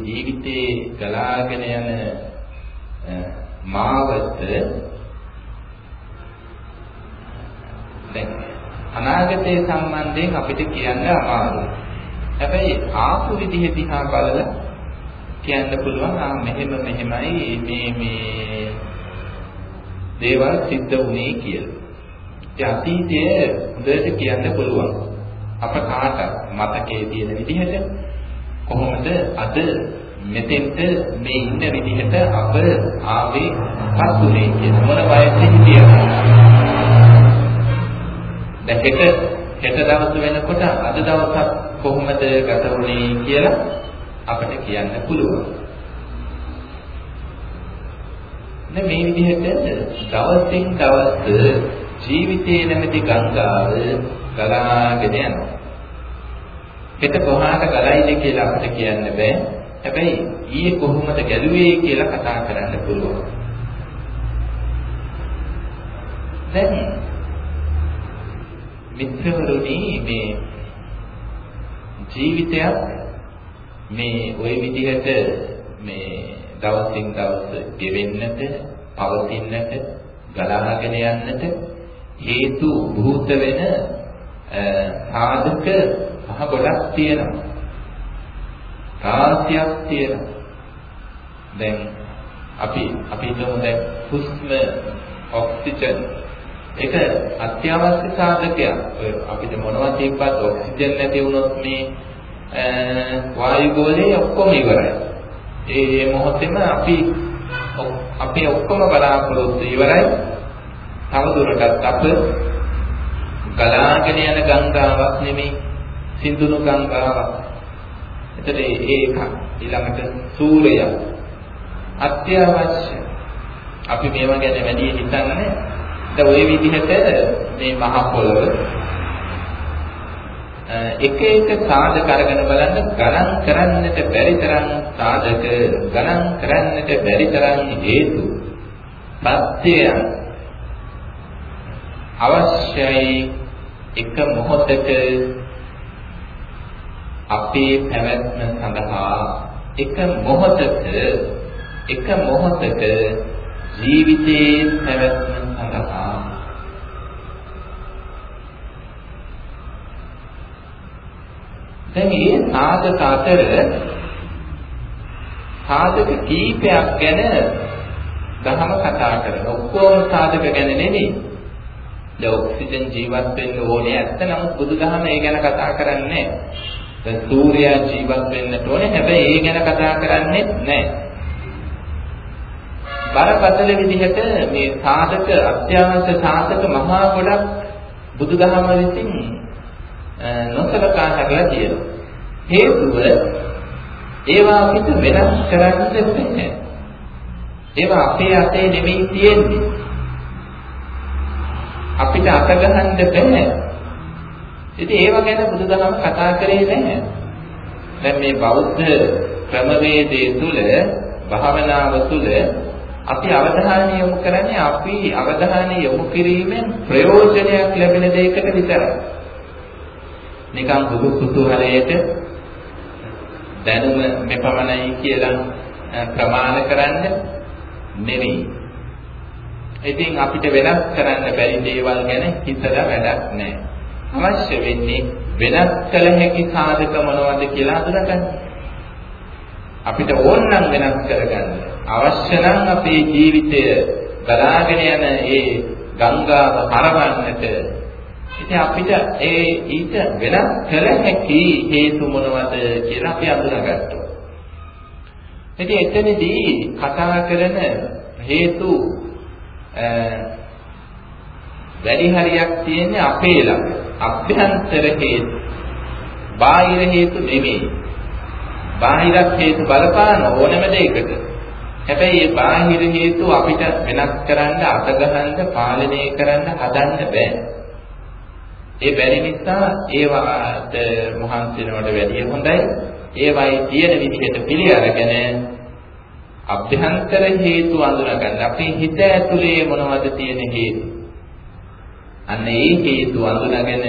ජීවිතේ ගලාගෙන යන මාවත දැන් අනාගතයේ සම්බන්ධයෙන් අපිට කියන්න අමාරුයි. හැබැයි ආපු විදිහ දිහා බලලා කියන්න පුළුවන් ආ මෙහෙම මෙහෙමයි මේ මේ දේවල් සිද්ධ වුණේ කියලා. ඒ අතීතය හොඳට කියන්න පුළුවන්. අප කාට මතකයේ තියෙන විදිහට කොහොමද අද මෙතෙන්ට මේ ඉන්න විදිහට අප ආවේ පස්ුනේ කියන මොන වයසේ හිටියද දැන් හෙට හෙට දවස වෙනකොට අද දවසක් කොහොමද ගත වුනේ කියලා අපිට කියන්න පුළුවන්. දැන් මේ විදිහට දවසින් දවස ජීවිතයේ නැමැති ගංගාව ගලාගෙන යනවා. හෙට කොහාට ගලයිද කියලා අපිට කියන්න බෑ. හැබැයි ඊයේ කොහොමද ගැලුවේ කියලා කතා කරන්න පුළුවන්. දැන් මිත්‍රවරුනි මේ ජීවිතයක් මේ ওই විදිහට මේ දවසින් දවස ගෙවෙන්නට, පවතින්නට, ගලාගෙන යන්නට හේතු භූත වෙන සාධක මහ ගොඩක් තියෙනවා. රාශියක් තියෙනවා. දැන් අපි අපි හිතමු දැන් හුස්ම ඔක්සිජන් ඒක අත්‍යවශ්‍ය සාධකයක්. අපිට මොනවද තිබ්බත් ඔක්සිජන් නැති වුණොත් මේ වායු ගෝලයේ ඔක්කොම ඉවරයි. ඒ මොහොතේම අපි අපි ඔක්කොම බලාපොරොත්තු ඉවරයි. තවදුරටත් අප ගලාගෙන යන ගංගාවක් නෙමෙයි සින්දුණු ගංගාවක්. එතකොට ඒක ඊළඟට සූර්යය අත්‍යවශ්‍ය. අපි මේවා ගැන වැඩි හිතන්නේ දැන් ওই විදිහට මේ මහ පොළව එක එක සාධක අරගෙන බලන්න ගණන් කරන්නට බැරි තරම් සාධක ගණන් කරන්නට බැරි තරම් හේතු සත්‍යයන් අවශ්‍යයි එක මොහොතක අපේ පැවැත්ම සඳහා එක මොහොතක එක මොහොතක ජීවිතයේ පැවැත්ම සඳහා දැන් මේ සාධක අතර සාධක කීපයක් ගැන දහම කතා කරනවා. ඔක්කොම සාධක ගැන නෙමෙයි. දැන් ඔක්සිජන් ජීවත් වෙන්න ඕනේ ඇත්ත නමුත් බුදුදහම ඒ ගැන කතා කරන්නේ නැහැ. දැන් සූර්යයා ජීවත් වෙන්නට ඕනේ හැබැයි ඒ ගැන කතා කරන්නේ නැහැ. බරපතල විදිහට මේ සාධක අත්‍යවශ්‍ය සාධක මහා ගොඩක් බුදුදහම විසින් නොසලකා හැරලා තියෙනවා. හේතුව ඒවා අපිට වෙනස් කරන්න බැහැ. ඒවා අපේ අතේ නෙමෙයි තියෙන්නේ. අපිට අත ගහන්න බැහැ. ඉතින් ඒව ගැන බුදුදහම කතා කරේ නැහැ. දැන් මේ බෞද්ධ ක්‍රමවේදයේ තුල භාවනාව තුල අපි අවධානය යොමු කරන්නේ අපි අවධානය යොමු කිරීමෙන් ප්‍රයෝජනයක් ලැබෙන දෙයකට විතරයි. නිකන් බුදු කුතුහලයට දැනුම මෙපමණයි කියලා ප්‍රමාණ කරන්න නෙවෙයි. ඉතින් අපිට වෙනස් කරන්න බැරි දේවල් ගැන හිතලා වැඩක් නැහැ. අවශ්‍ය වෙන්නේ වෙනස් කළ හැකි සාධක මොනවද කියලා අඳුනගන්න. අපිට ඕන නම් වෙනස් කරගන්න. අවශ්‍ය නම් අපේ ජීවිතය ගලාගෙන යන ඒ ගංගාව හරවන්නට ඉතින් අපිට ඒ ඊට වෙනස් කළ හැකි හේතු මොනවද කියලා අපි අඳුනගත්තා. ඉතින් එතනදී කතා කරන හේතු වැඩි හරියක් තියෙන්නේ අපේ ළඟ. අභ්‍යන්තර හේතු. බාහිර හේතු නෙමෙයි. බාහිරත් හේතු බලපාන ඕනම දෙයකට. හැබැයි මේ බාහිර හේතු අපිට වෙනස් කරන්න, අතගහන්න, පාලනය කරන්න හදන්න බෑ. ඒ බැරි නිසා ඒවාට මහන්සි වෙනවට වැඩිය හොඳයි. ඒවයි තියෙන විදිහට පිළි අරගෙන අභ්‍යන්තර හේතු අඳුනගන්න. අපේ හිත ඇතුලේ මොනවද තියෙන හේතු? අන්න ඒ හේතු අඳුනගෙන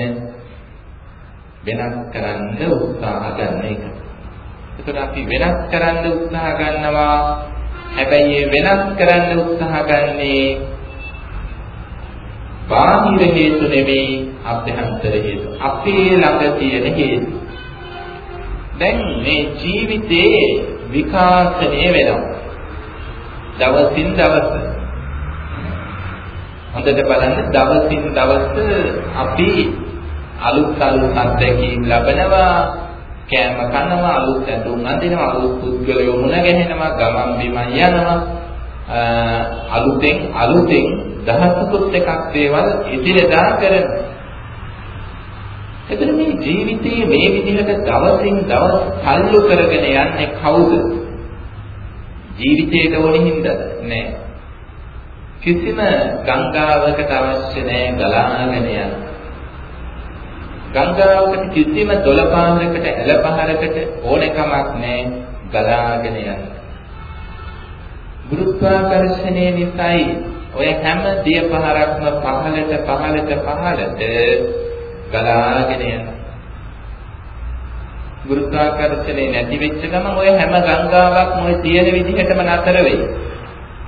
වෙනස් කරන්න උත්සාහ ගන්න එක. එතකොට අපි වෙනස් කරන්න උත්සාහ ගන්නවා. හැබැයි ඒ වෙනස් කරන්න උත්සාහ ගන්නේ බාහිර හේතු නෙවෙයි අභ්‍යන්තර හේතු. අපේ ළඟ තියෙන හේතු. දැන් මේ ජීවිතේ විකාශනය වෙනවා. දවසින් දවස හොඳට බලන්න දවසින් දවස අපි අලුත් අලුත් අත්දැකීම් ලබනවා කෑම කනවා අලුත් ඇඳුම් අඳිනවා අලුත් පුද්ගලයෝ මුණ ගැහෙනවා ගමන් බිමන් යනවා අලුතෙන් අලුතෙන් දහසකුත් එකක් දේවල් ඉදිරියදා කරනවා එතන මේ ජීවිතයේ මේ විදිහට දවසින් දවස් තල්ලු කරගෙන යන්නේ කවුද? ජීවිතයට ඕනෙ හින්දාද? නෑ. කිසිම ගංගාවකට අවශ්‍ය නෑ ගලාගෙන යන්න. ගංගාවකට කිසිම දොළපාරකට ඇලපහරකට ඕනෙකමක් නෑ ගලාගෙන යන්න. ගුරුත්වාකර්ෂණය නිසායි ඔය හැම දිය පහරක්ම පහළට පහළට පහළට ගලාගෙන යනවා. ගුරුත්වාකර්ෂණය නැති වෙච්ච ගමන් ඔය හැම ගංගාවක්ම ඔය තියෙන විදිහටම නතර වෙයි.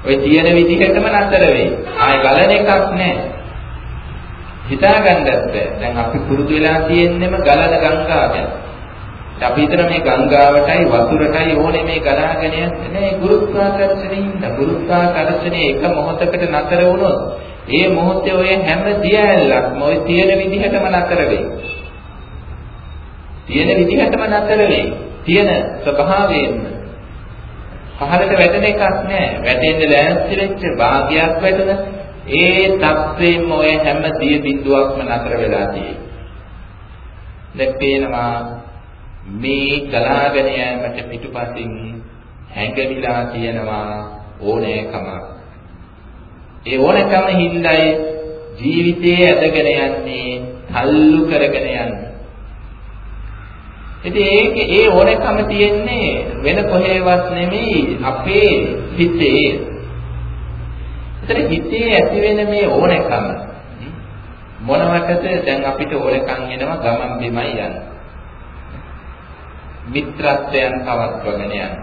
ඔය තියෙන විදිහටම නතර වෙයි. ආය ගලන එකක් නැහැ. හිතාගන්නත් බැහැ. දැන් අපි පුරුදු වෙලා තියෙන්නෙම ගලන ගංගාවෙන්. අපි හිතන මේ ගංගාවටයි වතුරටයි ඕනේ මේ ගලාගෙන යන්නේ නෑ ගුරුත්වාකර්ෂණයෙන් ගුරුත්වාකර්ෂණය එක මොහොතකට නතර වුණොත් ඒ මොහොතේ ඔය හැම දියැලක්ම ඔය තියෙන විදිහටම නතර වෙයි. තියෙන විදිහටම නතර වෙයි. තියෙන ස්වභාවයෙන්ම පහළට වැටෙන එකක් නෑ. වැටෙන්න ලෑස්ති වෙච්ච භාගයක් වැටෙන ඒ තත්ත්වයෙන්ම ඔය හැම දිය බිඳුවක්ම නතර වෙලා තියෙන්නේ. දැන් පේනවා මේ ගලාගෙන යෑමට පිටුපසින් හැඟවිලා තියෙනවා ඕනෑකමක්. ඒ ඕනකම හිඳයි ජීවිතයේ ඇදගෙන යන්නේ, තල්ලු කරගෙන යන්නේ. ඉතින් ඒකේ ඒ ඕනකම තියෙන්නේ වෙන කොහේවත් නෙමෙයි අපේ හිතේ. ඒතර හිතේ ඇති වෙන මේ ඕනකම මොනවටද දැන් අපිට ඕනකම් එනවා ගමන් බිමයි යන. මිත්‍රත්වයන් පවත්වගෙන යන.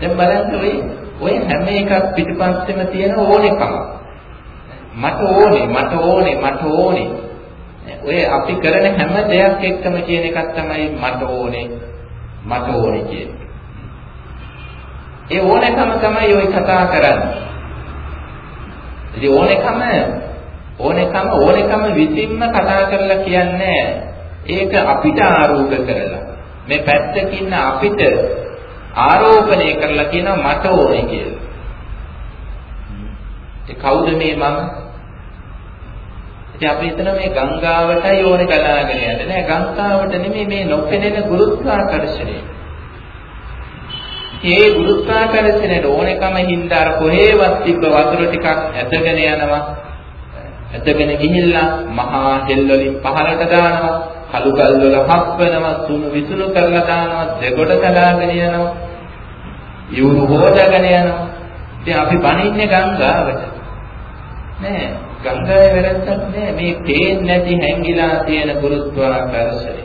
දැන් බලන්න ඔය ඔය හැම එකක් පිටිපස්සෙම තියෙන ඕනෙකම. මට ඕනේ, මට ඕනේ, මට ඕනේ. ඔය අපි කරන හැම දෙයක් එක්කම කියන එකක් තමයි මට ඕනේ, මට ඕනේ කියන්නේ. ඒ ඕනෙකම තමයි ඔය කතා කරන්නේ. ඉතින් ඕනෙකම ඕනෙකම ඕනෙකම විසින්ම කතා කරලා කියන්නේ ඒක අපිට ආරෝප කරලා මේ පැත්තකින් අපිට ආරෝපණය කරලා කියනවා මට ඕනේ කියලා. ඒ කවුද මේ මම? ඉතින් අපි හිතන මේ ගංගාවටයි ඕනේ ගලාගෙන යන්නේ නෑ ගංගාවට නෙමෙයි මේ නොපෙනෙන ගුරුත්වාකර්ෂණය. ඒ ගුරුත්වාකර්ෂණයට ඕනෙකම හින්දා අර කොහේවත් තිබ්බ වතුර ටිකක් ඇදගෙන යනවා. ඇදගෙන ගිහිල්ලා මහා හෙල් වලින් පහළට දානවා. කළු ගල් වල හප්පනවා, සුණු විසුණු කරලා දානවා, දෙගොඩ කලාගෙන යනවා. ඉවුරු හොදාගෙන යනවා. ඉතින් අපි බණින්නේ ගංගාවට. නෑ ගංගාවේ වැරද්දක් නෑ මේ පේන්නේ නැති හැංගිලා තියෙන ගුරුත්වාකර්ෂණය.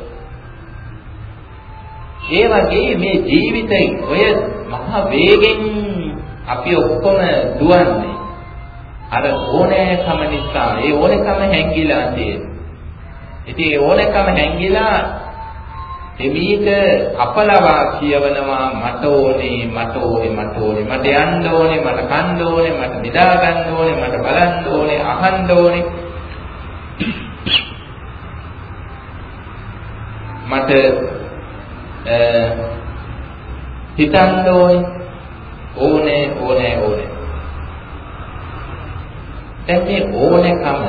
ඒ වගේ මේ ජීවිතේ ඔය මහ වේගෙන් අපි ඔක්කොම දුවන්නේ අර ඕනෑකම නිසා ඒ ඕනෑකම හැංගිලා තියෙන. ඉතින් ඒ ඕනෑකම හැංගිලා එමීට අපලවා කියවනවා මට ඕනේ මට ඕනේ මට ඕනේ. මට යන්න ඕනේ මට කන්න ඕනේ මට නිදා ගන්න ඕනේ මට බලන්න ඕනේ අහන්න ඕනේ. මට හිතන්න ඕනේ. ඕනේ ඕනේ ඕනේ. දැන් මේ ඕනේකම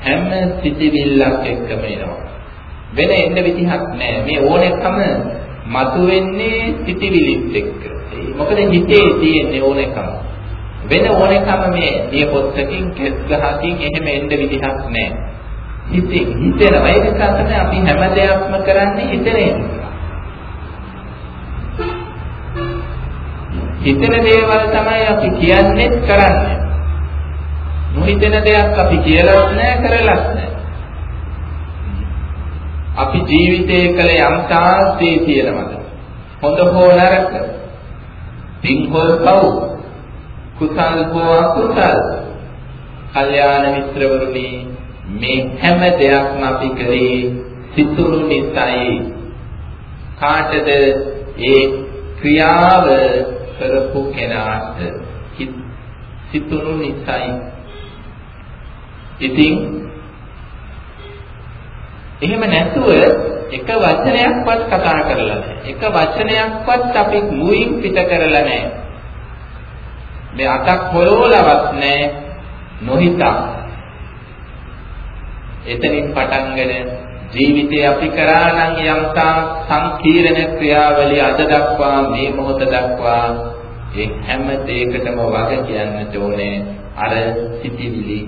හැම සිතිවිල්ලක් එක්කම එනවා. වෙන එන්න විදිහක් නැහැ. මේ ඕනෙකම මතුවෙන්නේ සිටිවිලිත් එක්ක. මොකද හිතේ තියෙන ඕනෙකම. වෙන ඕනෙකම මේ නියපොත්තකින් කෙස් ගහකින් එහෙම එන්න විදිහක් නැහැ. හිතේ හිතේනවා. ඒ නිසා තමයි අපි හැම දෙයක්ම කරන්නේ හිතේ. හිතන දේවල් තමයි අපි කියන්නේ කරන්නේ. නොහිතන දෙයක් අපි කියලාත් නැහැ කරලත් නැහැ. අපි ජීවිතයේ කළ යම් තාස්සේ තියෙනවද? හොඳ හෝ නරක? පින් හෝ පව්? කුසල් හෝ අකුසල්? කල්යාණ මිත්‍රවරුනි මේ හැම දෙයක්ම අපි කරේ සිතුරු නිසායි. කාටද ඒ ක්‍රියාව කරපු කෙනාට සිතුරු නිසායි. ඉතින් එහෙම නැතුව එක වචනයක්වත් කතා කරලා නැහැ. එක වචනයක්වත් අපි මුයින් පිට කරලා නැහැ. මේ අතක් හොලවලවත් නැහැ. නොහිතා. එතනින් පටන්ගෙන ජීවිතේ අපි කරා නම් යම්තා සංකීර්ණ ක්‍රියාවලිය අද දක්වා මේ මොහොත දක්වා ඒ හැම දෙයකටම වග කියන්නට ඕනේ අර සිටිවිලි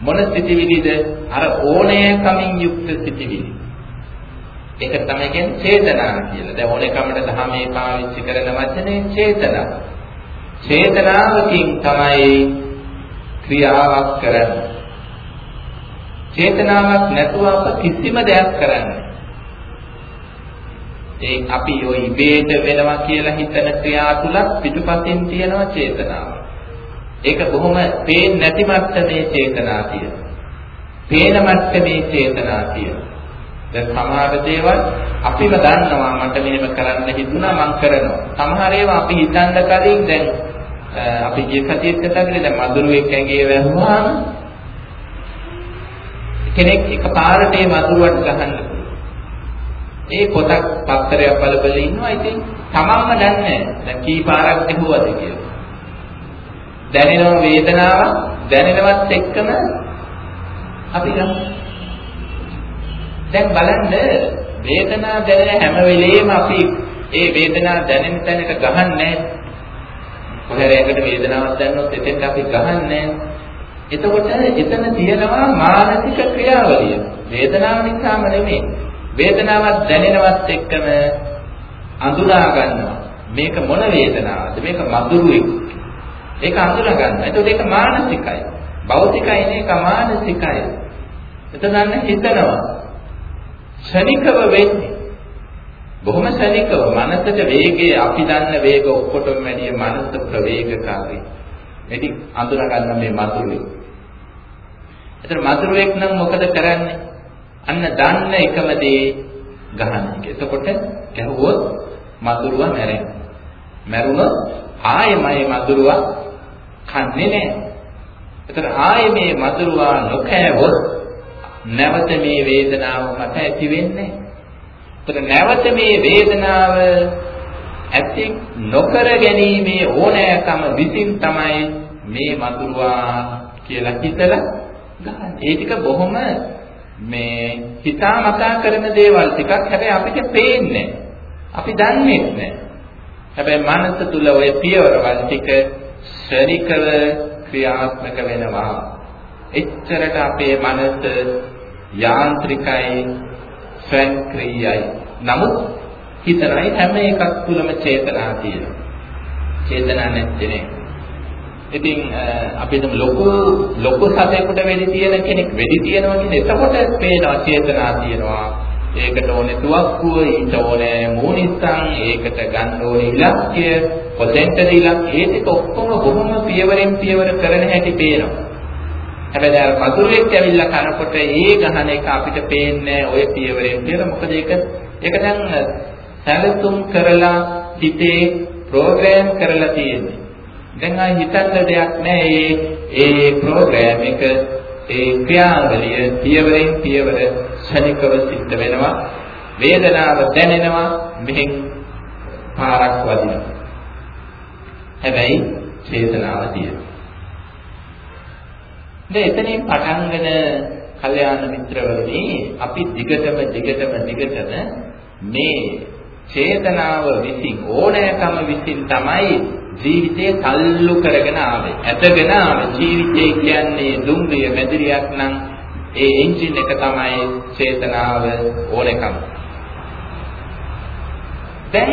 මොන සිටිවිලිද අර ඕනෑකමින් යුක්ත සිටිවිලි ඒක තමයි කියන්නේ චේතනා කියලා. දැන් ඕනෑකමට ධර්මයේ පාවිච්චි කරන වචනේ චේතනා. චේතනාවකින් තමයි ක්‍රියාවක් කරන්නේ. චේතනාවක් නැතුව අප කිසිම දෙයක් කරන්නේ ඒ අපි ඔය ඉබේට වෙනවා කියලා හිතන ක්‍රියා තුලක් පිටුපසින් තියෙනවා චේතනාව. ඒක බොහොම පේන්නේ නැති මට්ටමේ චේතනා තියෙනවා. පේන මට්ටමේ චේතනා තියෙනවා. දැන් සමහර දේවල් අපිම දන්නවා මට මෙහෙම කරන්න හිතුණා මං කරනවා. සමහර ඒවා අපි හිතන්න කලින් දැන් අපි ගිය සතියේත් කතා කළේ දැන් මදුරුවෙක් ඇඟේ වැහුවාම කෙනෙක් එකපාරට මේ මදුරුවට ගහන්න ඒ පොතක් පත්තරයක් බල බල ඉන්නවා ඉතින් තමන්ම දන්නේ දැන් කී පාරක් ඇහුවද කියලා. දැනෙන වේදනාව දැනෙනවත් එක්කම අපි ගමු. දැන් බලන්න වේදනාව දැනෙන හැම වෙලෙම අපි ඒ වේදනාව දැනෙන තැනට ගහන්නේ කොහේරයකට වේදනාවක් දැනනොත් එතෙන්ට අපි ගහන්නේ එතකොට එතන තියෙනවා මානසික ක්‍රියාවලිය. වේදනාව නිසාම නෙමෙයි. වේදනාවක් දැනෙනවත් එක්කම අඳුනා ගන්නවා. මේක මොන වේදනාවක්ද? මේක මధుරුවෙක්. ඒක අඳුනා ගන්නවා. එතකොට ඒක මානසිකයි. භෞතිකයි නේ මානසිකයි. එතන හිතනවා. ශනිකව වෙන්නේ. බොහොම ශනිකව මනසට වේගය අපි දන්න වේග ඔක්කොටම වැඩිය මනස ප්‍රවේගකාරී. එටි අඳුර ගන්න මේ මතුරුවේ. ඒතර මතුරුවෙක් නම් මොකද කරන්නේ? අන්න දන්න එකම දේ ගහන එක. එතකොට ගැහුවොත් මතුරුව මැරෙනවා. මැරුණොත් ආයෙමයි මතුරුව කන්නේ නැහැ. ඒතර ආයෙ මේ මතුරුව නොකෑවොත් නැවත මේ වේදනාව මට ඇති වෙන්නේ නැහැ. නැවත මේ වේදනාව ඇති නොකර ගැනීමේ ඕනෑකම විසින් තමයි මේ මතුරුවා කියලා හිතලා ගන්න. ඒ ටික බොහොම මේ හිතාමතා කරන දේවල් ටිකක් හැබැයි අපිට පේන්නේ අපි දන්නේ නැහැ. හැබැයි මනස තුල ওই පියවරවල් ටික ශනිකව ක්‍රියාත්මක වෙනවා. එච්චරට අපේ මනස යාන්ත්‍රිකයි ස්වයංක්‍රීයයි. නමුත් හිතනයි හැම එකක් තුලම චේතනා තියෙනවා. චේතනා නැත්තේ නේ. ඉතින් අපි හිතමු ලොකු ලොකු සතෙකුට වෙඩි තියෙන කෙනෙක් වෙඩි තියනවා කියන්නේ එතකොට පේනවා චේතනා තියෙනවා. ඒකට ඕනේ තුවක්කුව, ඊට ඕනේ මූණිස්සන්, ඒකට ගන්න ඕනේ ඉලක්කය, කොතෙන්ටද ඉලක්කය, ඒ ටික ඔක්කොම බොහොම පියවරෙන් පියවර කරන හැටි පේනවා. හැබැයි අර මధుරෙක් ඇවිල්ලා කනකොට ඒ ගහන එක අපිට පේන්නේ ඔය පියවරෙන් කියලා මොකද ඒක ඒක දැන් සැලසුම් කරලා හිතේ ප්‍රෝග්‍රෑම් කරලා තියෙන්නේ. දැන් ආයි හිතන්න දෙයක් නැහැ. ඒ ඒ ප්‍රෝග්‍රෑම් එක ඒ ක්‍රියාවලිය පියවරෙන් පියවර ශනිකව සිද්ධ වෙනවා. වේදනාව දැනෙනවා මෙහෙන් පාරක් වදිනවා. හැබැයි චේතනාව තියෙනවා. දැන් එතනින් පටන්ගෙන කල්යාණ මිත්‍රවරුනි අපි දිගටම දිගටම දිගටම මේ චේතනාව විසින් ඕනෑකම විසින් තමයි ජීවිතේ තල්ලු කරගෙන ආවේ. ඇදගෙන ආවේ. ජීවිතේ කියන්නේ දුම්රිය මැදිරියක් නම් ඒ එන්ජින් එක තමයි චේතනාව ඕනෑකම. දැන්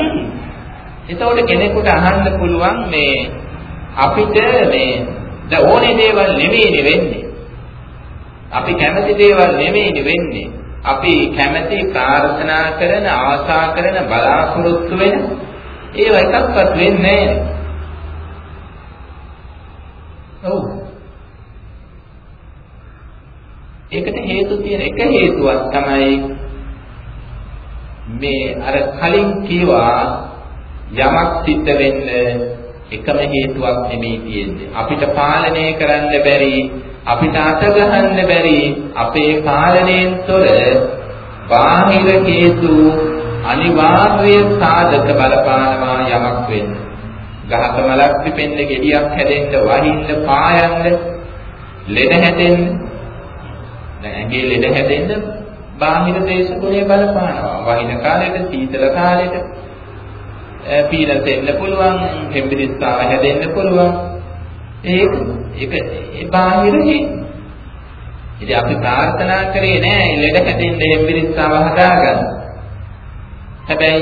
එතකොට කෙනෙකුට අහන්න පුළුවන් මේ අපිට මේ ද ඕනේ දේවල් නෙමෙයිනේ වෙන්නේ. අපි කැමති දේවල් නෙමෙයිනේ වෙන්නේ. අපි කැමැති ප්‍රාර්ථනා කරන ආශා කරන බලාපොරොත්තු වෙන ඒව එකක්වත් වෙන්නේ නැහැ. ඔව්. ඒකට හේතු තියෙන එක හේතුවක් තමයි මේ අර කලින් කීවා යමක් සිද්ධ වෙන්න එකම හේතුවක් නෙමෙයි තියෙන්නේ. අපිට පාලනය කරන්න බැරි, අපිට අත ගහන්න බැරි අපේ පාලනයෙන් තොර බාහිර හේතු අනිවාර්ය සාධක බලපානවා යමක් වෙන්න. ගහක මලක් පිපෙන්න, ගෙඩියක් හැදෙන්න, වහින්න, පායන්න, ලෙඩ හැදෙන්න. දැන් ඇඟේ ලෙඩ හැදෙන්න බාහිර දේශගුණය බලපානවා. වහින කාලෙට, සීතල කාලෙට පීනස් එන්න පුළුවන්, හෙම්බිරිස්සාව හැදෙන්න පුළුවන්. ඒක ඒක ඒ බාහිර හේතු. ඉතින් අපි ප්‍රාර්ථනා කරේ නෑ ලෙඩ හැදෙන්න හෙම්බිරිස්සාව හදාගන්න. හැබැයි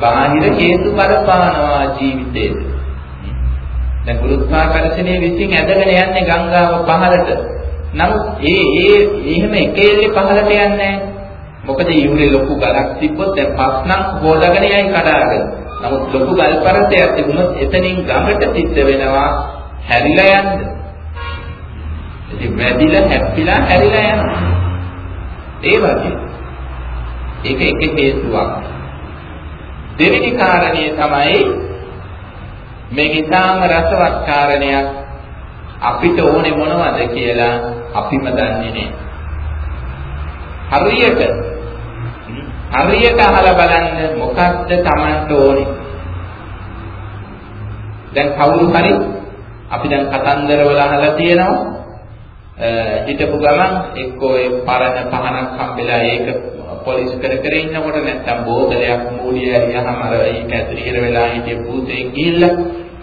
බාහිර හේතු බලපානවා ජීවිතේට. දැන් ගුරුත්වාකර්ෂණය විසින් ඇදගෙන යන්නේ ගංගාව පහළට. නමුත් ඒ ඒ එහෙම එකෙල්ලේ පහළට යන්නේ නැහැ. මොකද ඉහුලේ ලොකු ගලක් තිබ්බොත් දැන් පස්නම් හොදාගෙන යයි කඩාගෙන. නමුත් ලොකු ගල් පරතයක් තිබුණොත් එතනින් ගඟට සිද්ධ වෙනවා හැරිලා යන්න. ඉතින් වැඩිලා හැප්පිලා හැරිලා යනවා. ඒ වගේ. ඒක එක හේතුවක්. දෙවෙනි කාරණය තමයි මේක ඉතාම රසවත් කාරණයක් අපිට ඕනේ මොනවද කියලා අපිම දන්නේ නැහැ. හරියට හරියට අහලා බලන්න මොකක්ද Tamanට ඕනේ. දැන් කවුරු හරි අපි දැන් කතන්දර වල අහලා තියෙනවා. හිටපු ගමන් එක්කෝ ඒ පරණ පහනක් හම්බෙලා ඒක පොලිස් කර කර ඉන්නකොට නැත්තම් බෝතලයක් මූලිය ඇරියාම අර ඒක ඇතුළේ ඉර වෙලා හිටිය භූතේ ගිහිල්ලා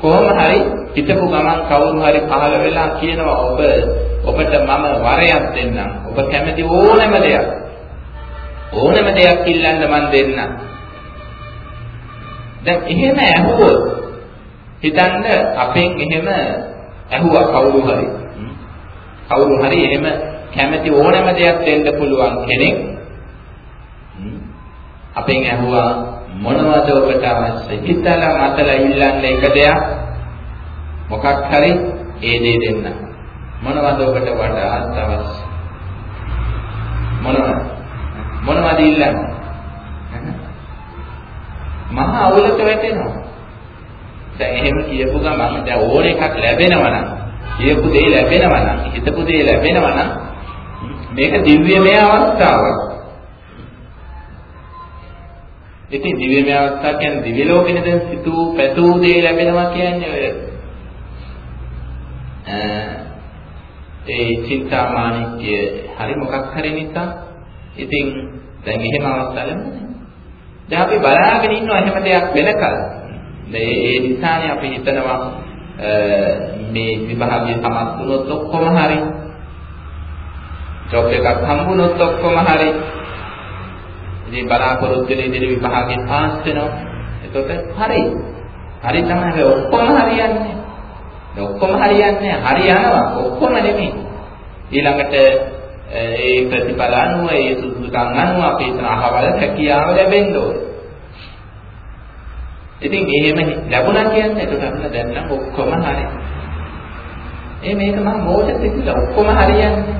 කොහොම හරි හිටපු ගමන් කවුරු හරි පහළ වෙලා කියනවා ඔබ ඔබට මම වරයක් දෙන්නම්. ඔබ කැමති ඕනෑම දෙයක්. ඕනම දෙයක් ඉල්ලන්න මන් දෙන්න. දැන් එහෙම ඇහුවොත් හිතන්න අපෙන් එහෙම ඇහුවා කවුරු හරි. කවුරු හරි එහෙම කැමති ඕනම දෙයක් දෙන්න පුළුවන් කෙනෙක් අපෙන් ඇහුවා මොනවද ඔබට අවශ්‍ය? හිතලා මතලා ඉල්ලන්න එක දෙයක් මොකක් හරි ඒ දේ දෙන්න. මොනවද ඔබට වඩාත් අවශ්‍ය? මොනවද? මොනවද ඉල්ලන්නේ? මහා අවුලට වැටෙනවා. දැන් එහෙම කියපු ගමන් දැන් ඕන එකක් ලැබෙනවා නම් කියපු දේ ලැබෙනවා නම් හිතපු දේ ලැබෙනවා නම් මේක දිව්‍යමය අවස්ථාවක්. ඉතින් දිව්‍යමය අවස්ථාව කියන්නේ දිව්‍ය ලෝකෙනේ දැන් සිතූ පැතූ දේ ලැබෙනවා කියන්නේ ඔය ඒ චින්තාමානික්‍ය හරි මොකක් හරි නිසා ඉතින් දැන් එහෙම අවස්ථාවක් නැහැ. දැන් අපි බලාගෙන ඉන්නවා එහෙම දෙයක් වෙනකල්. මේ ඒ නිසානේ අපි හිතනවා මේ විභාගයේ සමත් වුණොත් ඔක්කොම හරි. ජොබ් එකක් හම්බුනොත් ඔක්කොම හරි. ඉතින් බලාපොරොත්තු වෙන ඉදිරි විභාගයෙන් පාස් වෙනවා. එතකොට හරි. හරි තමයි ඔක්කොම හරියන්නේ. ඔක්කොම හරියන්නේ හරි යනවා ඔක්කොම නෙමෙයි. ඊළඟට ඒ ප්‍රතිඵල අනුව ඒ සුදුසුකම් අනුව අපි හිතන අහවල හැකියාව ලැබෙන්න ඕනේ. ඉතින් එහෙම ලැබුණා කියන්නේ ඒක අපිට දැන් නම් ඔක්කොම හරි. ඒ මේක මම මොකටද කියලා ඔක්කොම හරියන්නේ.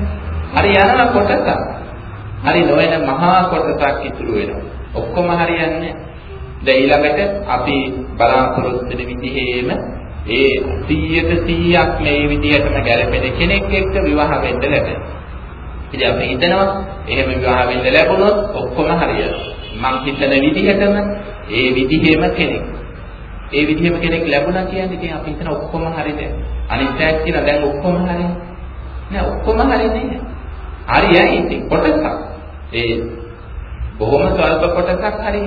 හරි යනවා කොටසක්. හරි නොවන මහා කොටසක් ඉතුරු වෙනවා. ඔක්කොම හරියන්නේ. දැන් ඊළඟට අපි බලාපොරොත්තු වෙන විදිහේම ඒ 100ට 100ක් මේ විදිහටම ගැලපෙන කෙනෙක් එක්ක විවාහ වෙන්න ලැබෙනවා. ඉතින් අපි හිතනවා එහෙම විවාහ වෙන්න ලැබුණොත් ඔක්කොම හරියනවා. මං හිතන විදිහටම ඒ විදිහෙම කෙනෙක්. ඒ විදිහෙම කෙනෙක් ලැබුණා කියන්නේ ඉතින් අපි හිතන ඔක්කොම හරිද? අනිත් පැයක් කියන දැන් ඔක්කොම හරි. නෑ ඔක්කොම හරිනේ. හරියයි ඉතින් කොටසක්. ඒ බොහොම ස්වල්ප කොටසක් හරි.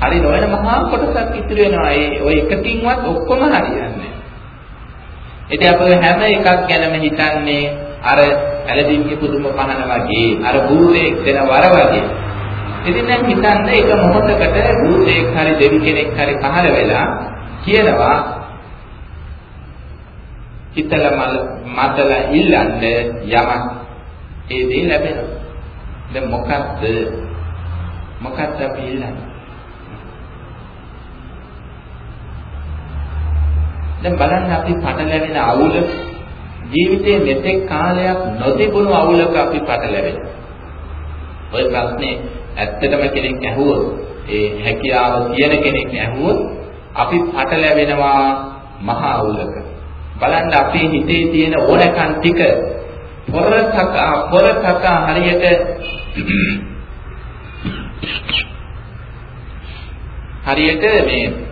හරි නොවන මහා කොටසක් ඉතුරු වෙනවා. ඒ ඔය එකකින්වත් ඔක්කොම හරියන්නේ. ඉතින් අපි හැම එකක් ගැනම හිතන්නේ අර ඇලදින්ගේ පුදුම පහන වගේ අර භූතයෙක් දෙන වර වගේ. ඉතින් දැන් හිතන්න එක මොහොතකට භූතයෙක් හරි දෙවි කෙනෙක් හරි පහළ වෙලා කියනවා හිතල මතල ඉල්ලන්න යමක් ඒ දේ ලැබෙනවා. දැන් මොකද්ද? මොකක්ද අපි ඉල්ලන්නේ? දැන් බලන්න අපි පටලැවෙන අවුල ජීවිතයේ මෙතෙක් කාලයක් නොතිබුණු අවුලක අපි පටලැවෙනවා. ওই ප්‍රශ්නේ ඇත්තටම කෙනෙක් ඇහුවොත් ඒ හැකියාව තියෙන කෙනෙක් ඇහුවොත් අපි පටලැවෙනවා මහා අවුලක. බලන්න අපේ හිතේ තියෙන ඕනකම් ටික පොරතක පොරතක හරියට හරියට මේ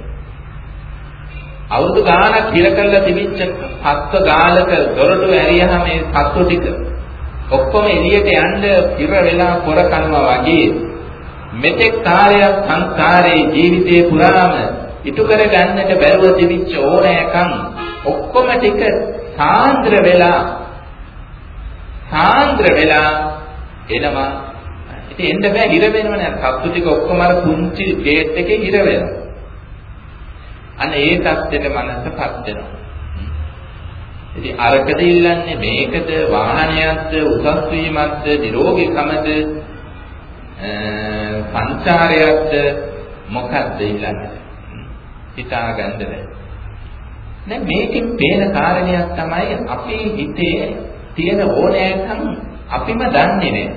අවුරුදු ගාණක් හිර කරලා තිබිච්ච සත්ව ගාලක දොරටු ඇරියහම මේ සත්තු ටික ඔක්කොම එළියට යන්න ඉර වෙලා පොර කනවා වගේ මෙතෙක් කාලයක් සංසාරේ ජීවිතේ පුරාම ඉටු කර ගන්නට බැරුව තිබිච්ච ඕනෑකම් ඔක්කොම ටික සාන්ද්‍ර වෙලා සාන්ද්‍ර වෙලා එනවා. ඉතින් එන්න බෑ හිර වෙනවනේ. සත්තු ටික ඔක්කොම අර පුංචි ගේට් එකේ හිර වෙනවා. අන්න ඒ தත්ත්වෙට මනසපත් වෙනවා. ඉතින් අරකද ඉල්ලන්නේ මේකද වාහනයක්ද උසස් වීමක්ද නිරෝගීකමද සංචාරයක්ද මොකක්ද ඉල්ලන්නේ? හිතාගන්න බැහැ. දැන් මේකෙන් පේන කාරණයක් තමයි අපේ හිතේ තියෙන ඕනෑකම් අපිම දන්නේ නැහැ.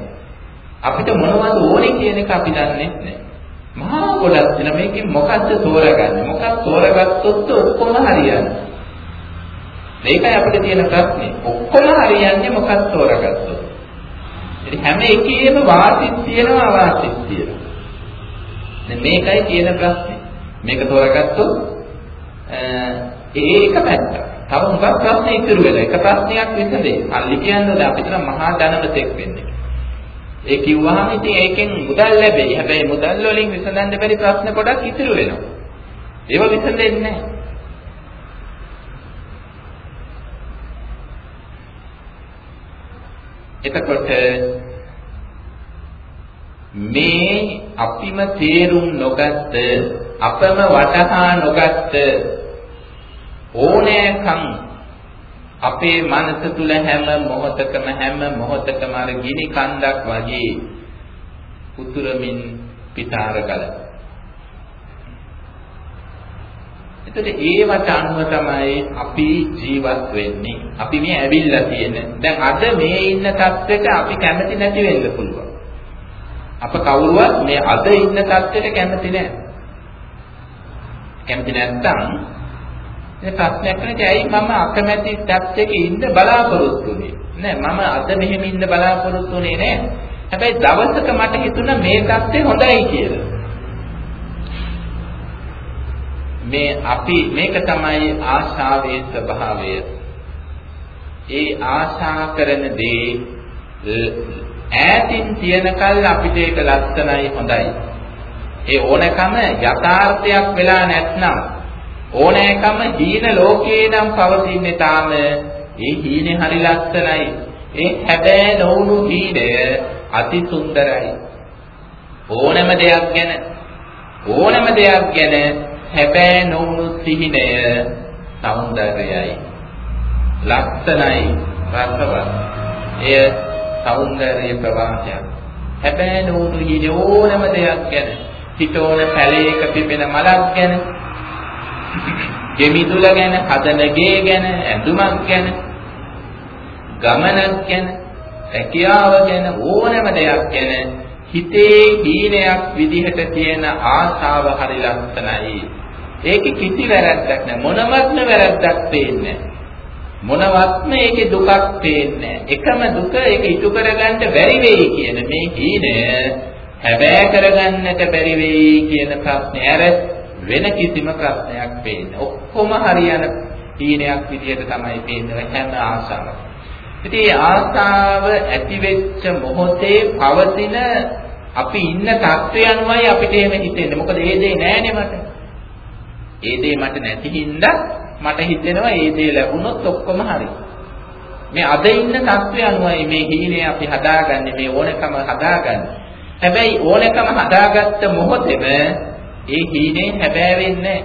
අපිට මොනවද ඕනේ කියන එක අපි දන්නේ නැහැ. මහා ගොඩක් වෙන මේකෙන් මොකද්ද තෝරගන්නේ? මොකක් තෝරගත්තොත් ඔක්කොම හරියන්නේ. මේකයි අපිට තියෙන ප්‍රශ්නේ. ඔක්කොම හරියන්නේ මොකක් තෝරගත්තොත්? ඉතින් හැම එකේම වාසිත් තියෙනවා අවාසිත් තියෙනවා. දැන් මේකයි තියෙන ප්‍රශ්නේ. මේක තෝරගත්තොත් ඒක පැත්ත. තව මොකක් ප්‍රශ්නේ ඉතුරු වෙලා? එක ප්‍රශ්නයක් විසඳේ. සල්ලි කියන්නේ අපිට මහා ධනවතෙක් වෙන්නේ ඒ කිව්වහම ඉතින් ඒකෙන් මුදල් ලැබෙයි. හැබැයි මුදල් වලින් විසඳන්න බැරි ප්‍රශ්න පොඩක් ඉතුරු වෙනවා. ඒව විසඳෙන්නේ නැහැ. එතකොට මේ අපිම තේරුම් නොගත්ත අපම වටහා නොගත්ත ඕනෑකම් අපේ මනස තුල හැම මොහොතකම හැම මොහොතකම අර ගිනි කන්දක් වගේ උතුරමින් පිටාර ගල. එතකොට ඒවට අනුව තමයි අපි ජීවත් වෙන්නේ. අපි මේ ඇවිල්ලා තියෙන. දැන් අද මේ ඉන්න තත්ත්වෙට අපි කැමති නැති වෙන්න පුළුවන්. අප කවුරුවත් මේ අද ඉන්න තත්ත්වෙට කැමති නැහැ. කැමති නැත්නම් මේ ප්‍රශ්නයක් නැති ඇයි මම අකමැති තත්ත්වයක ඉන්න බලාපොරොත්තු වෙන්නේ? නෑ මම අද මෙහෙම ඉන්න බලාපොරොත්තු වෙන්නේ නෑ. හැබැයි දවසක මට හිතුණා මේ தත්ත්වය හොඳයි කියලා. මේ අපි මේක තමයි ආශාවේ ස්වභාවය. ඒ ආශා කරන දේ ඈතින් තියනකල් අපිට ඒක ලස්සනයි හොඳයි. ඒ ඕනකම යථාර්ථයක් වෙලා නැත්නම් ඕනෑකම හීන ලෝකේ නම් පවතින්නේ තාම ඒ හීනේ හරි ලස්සනයි. ඒ හැබෑ නොවුණු හීනය අති සුන්දරයි. ඕනම දෙයක් ගැන ඕනම දෙයක් ගැන හැබෑ නොවුණු සිහිනය సౌందර්යයි. ලස්සනයි රසවත්. එය సౌందර්ය ප්‍රවාහයක්. හැබෑ නොවුණු හීනේ ඕනම දෙයක් ගැන හිතෝන පැලේක පිපෙන මලක් ගැන ගෙමිදුල ගැන, හදන ගේ ගැන, ඇඳුමක් ගැන, ගමනක් ගැන, රැකියාව ගැන ඕනෑම දෙයක් ගැන හිතේ හීනයක් විදිහට තියෙන ආශාව හරි ලස්සනයි. ඒකේ කිසි වැරැද්දක් නැහැ. මොනවත්ම වැරැද්දක් පේන්නේ මොනවත්ම ඒකේ දුකක් පේන්නේ එකම දුක ඒක ඉටු කරගන්න බැරි වෙයි කියන මේ හීනය හැබෑ කරගන්නට බැරි වෙයි කියන ප්‍රශ්නේ ඇර වෙන කිසිම ප්‍රශ්නයක් පේන්නේ. ඔක්කොම හරියන හීනයක් විදිහට තමයි පේන්නේ හැම ආසාවක්. ඉතින් මේ ආසාව ඇති වෙච්ච මොහොතේ පවතින අපි ඉන්න තත්ත්වය අනුවයි අපිට එහෙම හිතෙන්නේ. මොකද ඒ දේ නෑනේ මට. ඒ දේ මට නැති හින්දා මට හිතෙනවා ඒ දේ ලැබුණොත් ඔක්කොම හරි. මේ අද ඉන්න තත්ත්වය අනුවයි මේ හීනේ අපි හදාගන්නේ මේ ඕනකම හදාගන්නේ. හැබැයි ඕනකම හදාගත්ත මොහොතේම ඒ හීනේ හැබෑ වෙන්නේ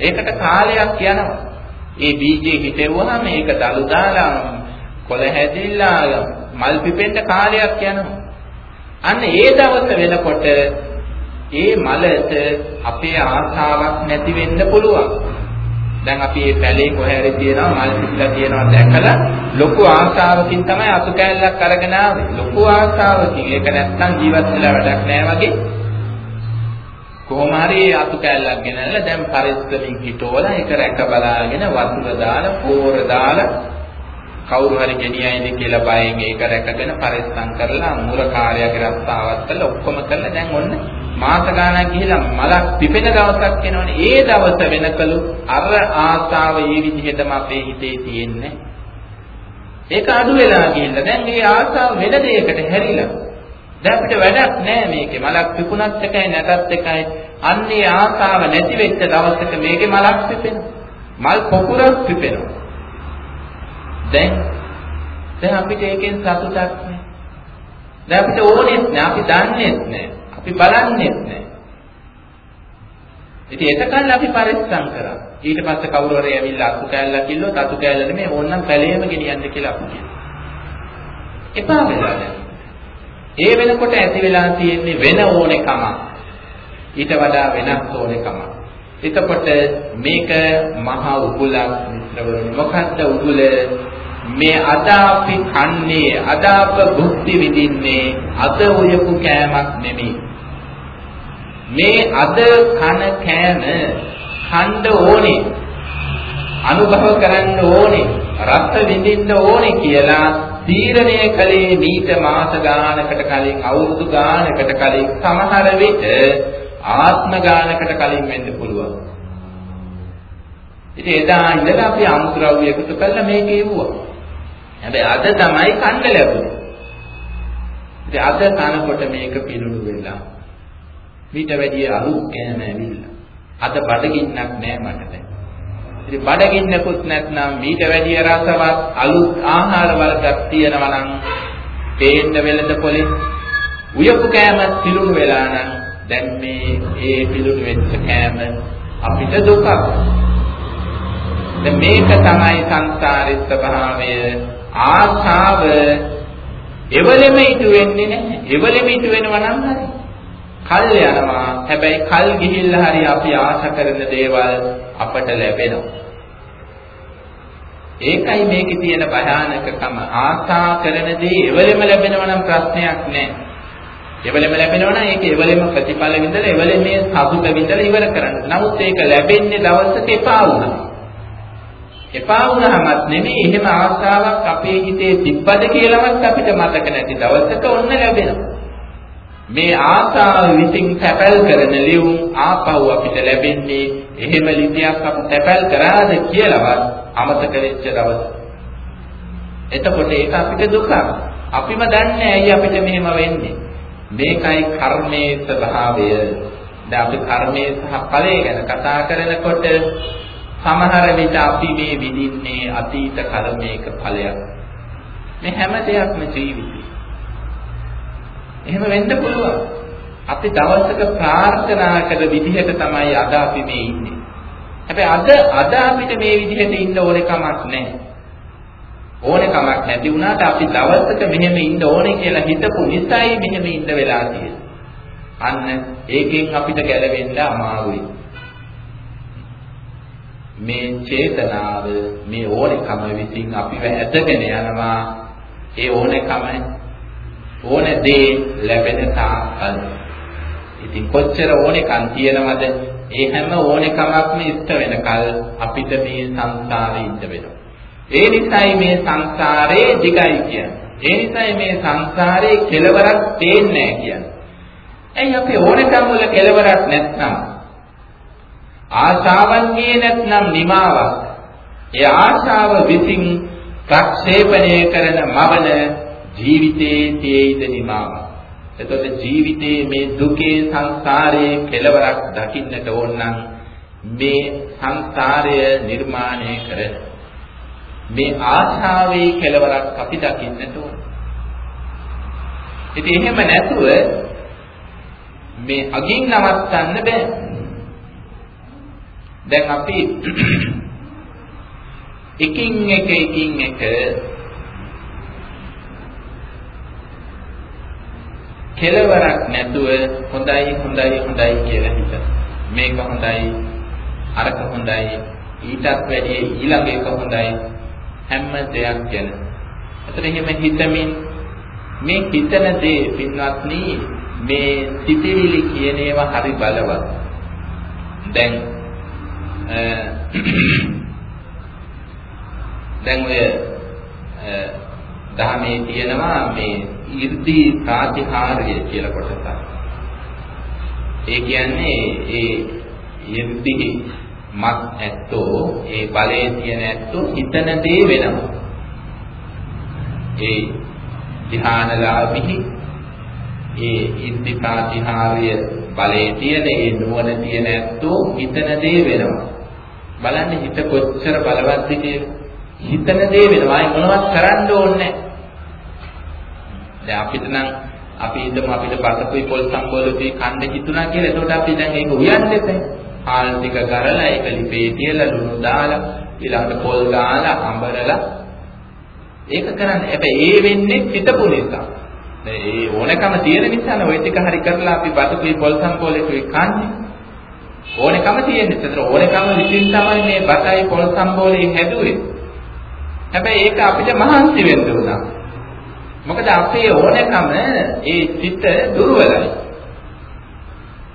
ඒකට කාලයක් යනවා. ඒ බීජේ හිටෙවුවාම ඒක දලු දාලා කොළ හැදිලා මල් පිපෙන්න කාලයක් යනවා. අන්න ඒ දවස වෙනකොට ඒ මලට අපේ ආශාවක් නැති වෙන්න පුළුවන්. දැන් අපි මේ පැලේ කොහේ හරි තියෙනවා මල් පිටලා තියෙනවා දැකලා ලොකු ආශාවකින් තමයි අතු කෑල්ලක් අරගෙන ආවේ. ලොකු ආශාවකින් ඒක නැත්තම් ජීවත් වෙලා වැඩක් නැහැ වගේ. කොහොම හරි අතු කෑල්ලක් ගෙනල්ලා දැන් පරිස්සමින් හිටවලා ඒක රැක බලාගෙන වතුර දාලා පෝර දාලා කවුරු හරි ගෙනියයිද කියලා බයෙන් ඒක රැකගෙන පරිස්සම් කරලා මුර කාර්යයක රස්සාවත් කළා ඔක්කොම කරලා දැන් ඔන්න මාස ගාණක් ගිහිලා මලක් පිපෙන දවසක් එනවනේ. ඒ දවස වෙනකලු අර ආසාව ඒ විදිහටම අපේ හිතේ තියෙන්නේ. ඒක අඩු වෙලා ගිහිල්ලා දැන් මේ ආසාව වෙන දෙයකට හැරිලා දැන් අපිට වැඩක් නැහැ මේකේ මලක් පිපුණත් එකයි නැතත් එකයි අන්නේ ආසාව නැති වෙච්ච දවසක මේකේ මලක් පිපෙනවා මල් පොකුරක් පිපෙනවා දැන් දැන් අපිට ඒකෙන් සතුටක් නැහැ. දැන් අපිට ඕනෙත් නැහැ, අපි දන්නේත් නැහැ, අපි බලන්නේත් නැහැ. ඉතින් එතකල් අපි පරිස්සම් කරා. ඊට පස්සේ කවුරු හරි ඇවිල්ලා අතු කෑල්ලක් කිල්ලුවොත් අතු කෑල්ල නෙමෙයි ඕන්නම් පැලේම ගෙනියන්න කියලා අපි කියනවා. එපා වෙලා දැන්. ඒ වෙනකොට ඇති වෙලා තියෙන්නේ වෙන ඕනෙකම. ඊට වඩා වෙනස් ඕනෙකම. එතකොට මේක මහා උගුලක් මිත්‍රවරුනි. මොකද්ද උගුල? මේ අද අපි කන්නේ අද අප භුක්ති විඳින්නේ අද උයපු කෑමක් නෙමෙයි මේ අද කන කෑම කන්න ඕනේ අනුභව කරන්න ඕනේ රස විඳින්න ඕනේ කියලා තීරණය කළේ මීට මාස ගානකට කලින් අවුරුදු ගානකට කලින් සමහර විට ආත්ම ගානකට කලින් වෙන්න පුළුවන් ඉතින් එදා ඉඳලා අපි අමුද්‍රව්‍ය එකතු කරලා මේක එවුවා හැබැයි අද තමයි කන්න ලැබුණේ. ඉතින් අද කනකොට මේක පිරුණු වෙලා මීට වැඩිය අලුත් කෑම ඇවිල්ලා. අද බඩගින්නක් නෑ මට දැන්. ඉතින් බඩගින්නකුත් නැත්නම් මීට වැඩිය රසවත් අලුත් ආහාර වර්ගයක් තියෙනවා නම් පේන්න වෙලඳ පොලේ උයපු කෑම පිරුණු වෙලා නම් දැන් මේ ඒ පිරුණු වෙච්ච කෑම අපිට දුකක්. දැන් මේක තමයි සංසාරේ ස්වභාවය ආශාව එවලෙම ඉතු වෙන්නේ නැහැ. එවලෙම ඉතු වෙනවා නම් හරි. කල් යනවා. හැබැයි කල් ගිහිල්ලා හරි අපි ආශා කරන දේවල් අපට ලැබෙනවා. ඒකයි මේකේ තියෙන භයානකකම. ආශා කරන දේ එවලෙම ලැබෙනවා නම් ප්‍රශ්නයක් නැහැ. එවලෙම ලැබෙනවා නම් ඒක එවලෙම ප්‍රතිඵල විඳලා එවලෙම මේ සතුට විඳලා ඉවර කරන්න. නමුත් ඒක ලැබෙන්නේ දවසක එපා වුණා. එපා වුණාමත් නෙමෙයි එහෙම ආශාවක් අපේ හිතේ තිබ්බද කියලාවත් අපිට මතක නැති දවසක ඔන්න ලැබෙනවා. මේ ආශාව විසින් තැපැල් කරන ලියුම් ආපහු අපිට ලැබෙන්නේ එහෙම ලිපියක් අපි තැපැල් කරාද කියලාවත් අමතක වෙච්ච දවස. එතකොට ඒක අපිට දුකක්. අපිම දන්නේ ඇයි අපිට මෙහෙම වෙන්නේ. මේකයි කර්මයේ ස්වභාවය. දැන් අපි කර්මයේ සහ ඵලයේ ගැන කතා කරනකොට සමහර විට අපි මේ විඳින්නේ අතීත කර්මයක ඵලයක්. මේ හැම දෙයක්ම ජීවිතේ. එහෙම වෙන්න පුළුවන්. අපි දවසක ප්‍රාර්ථනා කළ විදිහට තමයි අද අපි මේ ඉන්නේ. හැබැයි අද අද අපිට මේ විදිහට ඉන්න ඕනේ කමක් නැහැ. ඕනේ කමක් නැති වුණාට අපි දවසක මෙහෙම ඉන්න ඕනේ කියලා හිතපු නිසායි මෙහෙම ඉන්න වෙලා තියෙන්නේ. අන්න ඒකෙන් අපිට ගැලවෙන්න අමාරුයි. මේ චේතනාව මේ ඕනෙකම විසින් අපිව ඇදගෙන යනවා ඒ ඕනෙකම ඕන දේ ලැබෙන තාක්කල් ඉතින් කොච්චර ඕනෙකම් තියෙනවද? ඒ හැම ඕනෙකමක්ම ඉෂ්ට වෙනකල් අපිට මේ සංසාරේ ඉඳ වෙනවා. ඒ නිසායි මේ සංසාරේ දිගයි කියන්නේ. ඒ නිසායි මේ සංසාරේ කෙලවරක් තේන්නේ නැහැ කියන්නේ. ඇයි අපි ඕනෙකම් වල කෙලවරක් නැත්නම්? ආශාවන්ගේ නැත්නම් නිමාවක්. ඒ ආශාව විසින් ප්‍රක්ෂේපණය කරන මවන ජීවිතයේ තේයිද නිමාවක්. එතකොට ජීවිතයේ මේ දුකේ සංසාරයේ කෙලවරක් දකින්නට ඕන නම් මේ සංසාරය නිර්මාණය කරන මේ ආශාවේ කෙලවරක් අපි දකින්නට ඕන. ඉතින් එහෙම නැතුව මේ අගින් නවත්තන්න බෑ. දැන් අපි එකින් එක එකින් එක කෙලවරක් නැතුව හොඳයි හොඳයි හොඳයි කියලා හිතන. මේක හොඳයි අරක හොඳයි ඊටත් වැඩිය ඊළඟ එක හොඳයි හැම දෙයක් ගැන. අතන එහෙම හිතමින් මේ හිතන දේ පින්වත්නි මේ සිතිවිලි කියන ඒවා හරි බලවත්. දැන් දැන් ඔය දහමේ තියෙනවා මේ 이르දි ප්‍රාතිහාර්ය කියලා කොටසක්. ඒ කියන්නේ ඒ ඉර්ධි මත් ඇත්තෝ ඒ බලයේ තියෙන ඇත්තෝ හිතන දේ වෙනවා. ඒ ධානලාභිහි ඒ ඉර්ධි ප්‍රාතිහාර්ය බලයේ තියෙන ඒ නුවණ තියෙන ඇත්තෝ හිතන දේ වෙනවා. බලන්න හිත කොච්චර බලවත්ද කියලා. හිතන දේ වෙනවා. මොනවත් කරන්න ඕනේ නැහැ. දැන් අපිට නම් අපි හිතමු අපිට බසකුයි පොල් සම්බෝලුයි කන්න හිතුණා කියලා. එතකොට අපි දැන් ඒක උයන්නේ නැහැ. හාල් ටික කරලා ඒක ලිපේ තියලා ලුණු දාලා ඊළඟට පොල් දාලා අඹරලා ඒක කරන්නේ. හැබැයි ඒ වෙන්නේ හිතපු නිසා. ඒ ඕනකම තියෙන නිසා ඔය ටික හරි කරලා අපි බතුකුයි පොල් සම්බෝලෙකුයි කන්නේ. ඕනකම තියෙන්නේ. ඒතර ඕනකම විසින් තමයි මේ බතයි පොල් සම්බෝලේ හැදුවේ. හැබැයි ඒක අපිට මහන්සි වෙන්න උනා. මොකද අපේ ඕනකම ඒ සිත දුර්වලයි.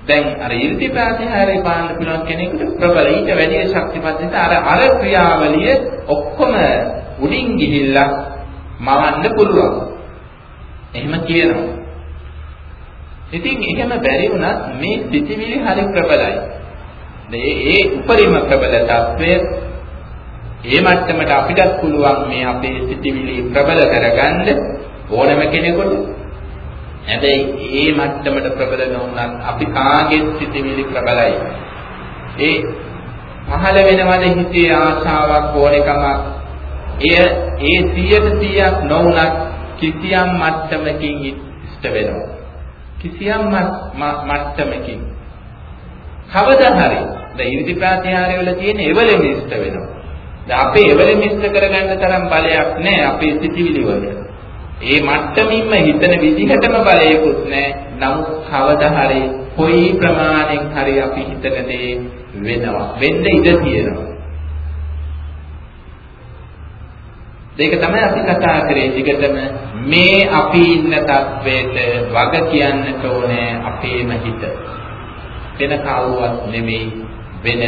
දැන් අර ඉර්ධි ප්‍රාතිහාරය පාන්න පුළුවන් කෙනෙකුට ප්‍රබල ඊට වැඩි ශක්තිමත් නිසා අර අර ක්‍රියාවලිය ඔක්කොම උඩින් ගිහිල්ලා මවන්න පුළුවන්. එහෙම කියනවා. ඉතින් එකම බැරි වුණත් මේ පිටිවිලි හරි ප්‍රබලයි. මේ ඒ උපරිම ප්‍රබල తත්වය ඒ මට්ටමට අපිටත් පුළුවන් මේ අපේ පිටිවිලි ප්‍රබල කරගන්න ඕනම කෙනෙකුට. හැබැයි ඒ මට්ටමට ප්‍රබල නොවුනත් අපි කාගේ සිතිවිලි ප්‍රබලයි. ඒ පහළ වෙනවද හිතේ ආශාවක් ඕනකමක් එය ඒ 100%ක් නොවුනත් කිසියම් මට්ටමකින් ඉෂ්ට වෙනවා. කිසියම් මට්ටමකින් කවදා හරි දැන් ඉරිදි ප්‍රාතිහාරය වල තියෙන එවලෙම ඉෂ්ට වෙනවා. දැන් අපේ එවලෙම ඉෂ්ට කරගන්න තරම් බලයක් නැහැ අපේ සිතිවිලි වල. ඒ මට්ටමින්ම හිතන විදිහටම බලයකුත් නැහැ. නමුත් කවදා හරි කොයි ප්‍රමාණයෙන් හරි අපි හිතන දේ වෙනවා. වෙන්න ඉඩ තියෙනවා. ඒක තමයි අපි කතා කරේ දිගටම මේ අපි ඉන්න තත්වයට වග කියන්නට ඕනේ අපේම හිත. වෙන කවුවත් නෙමෙයි වෙන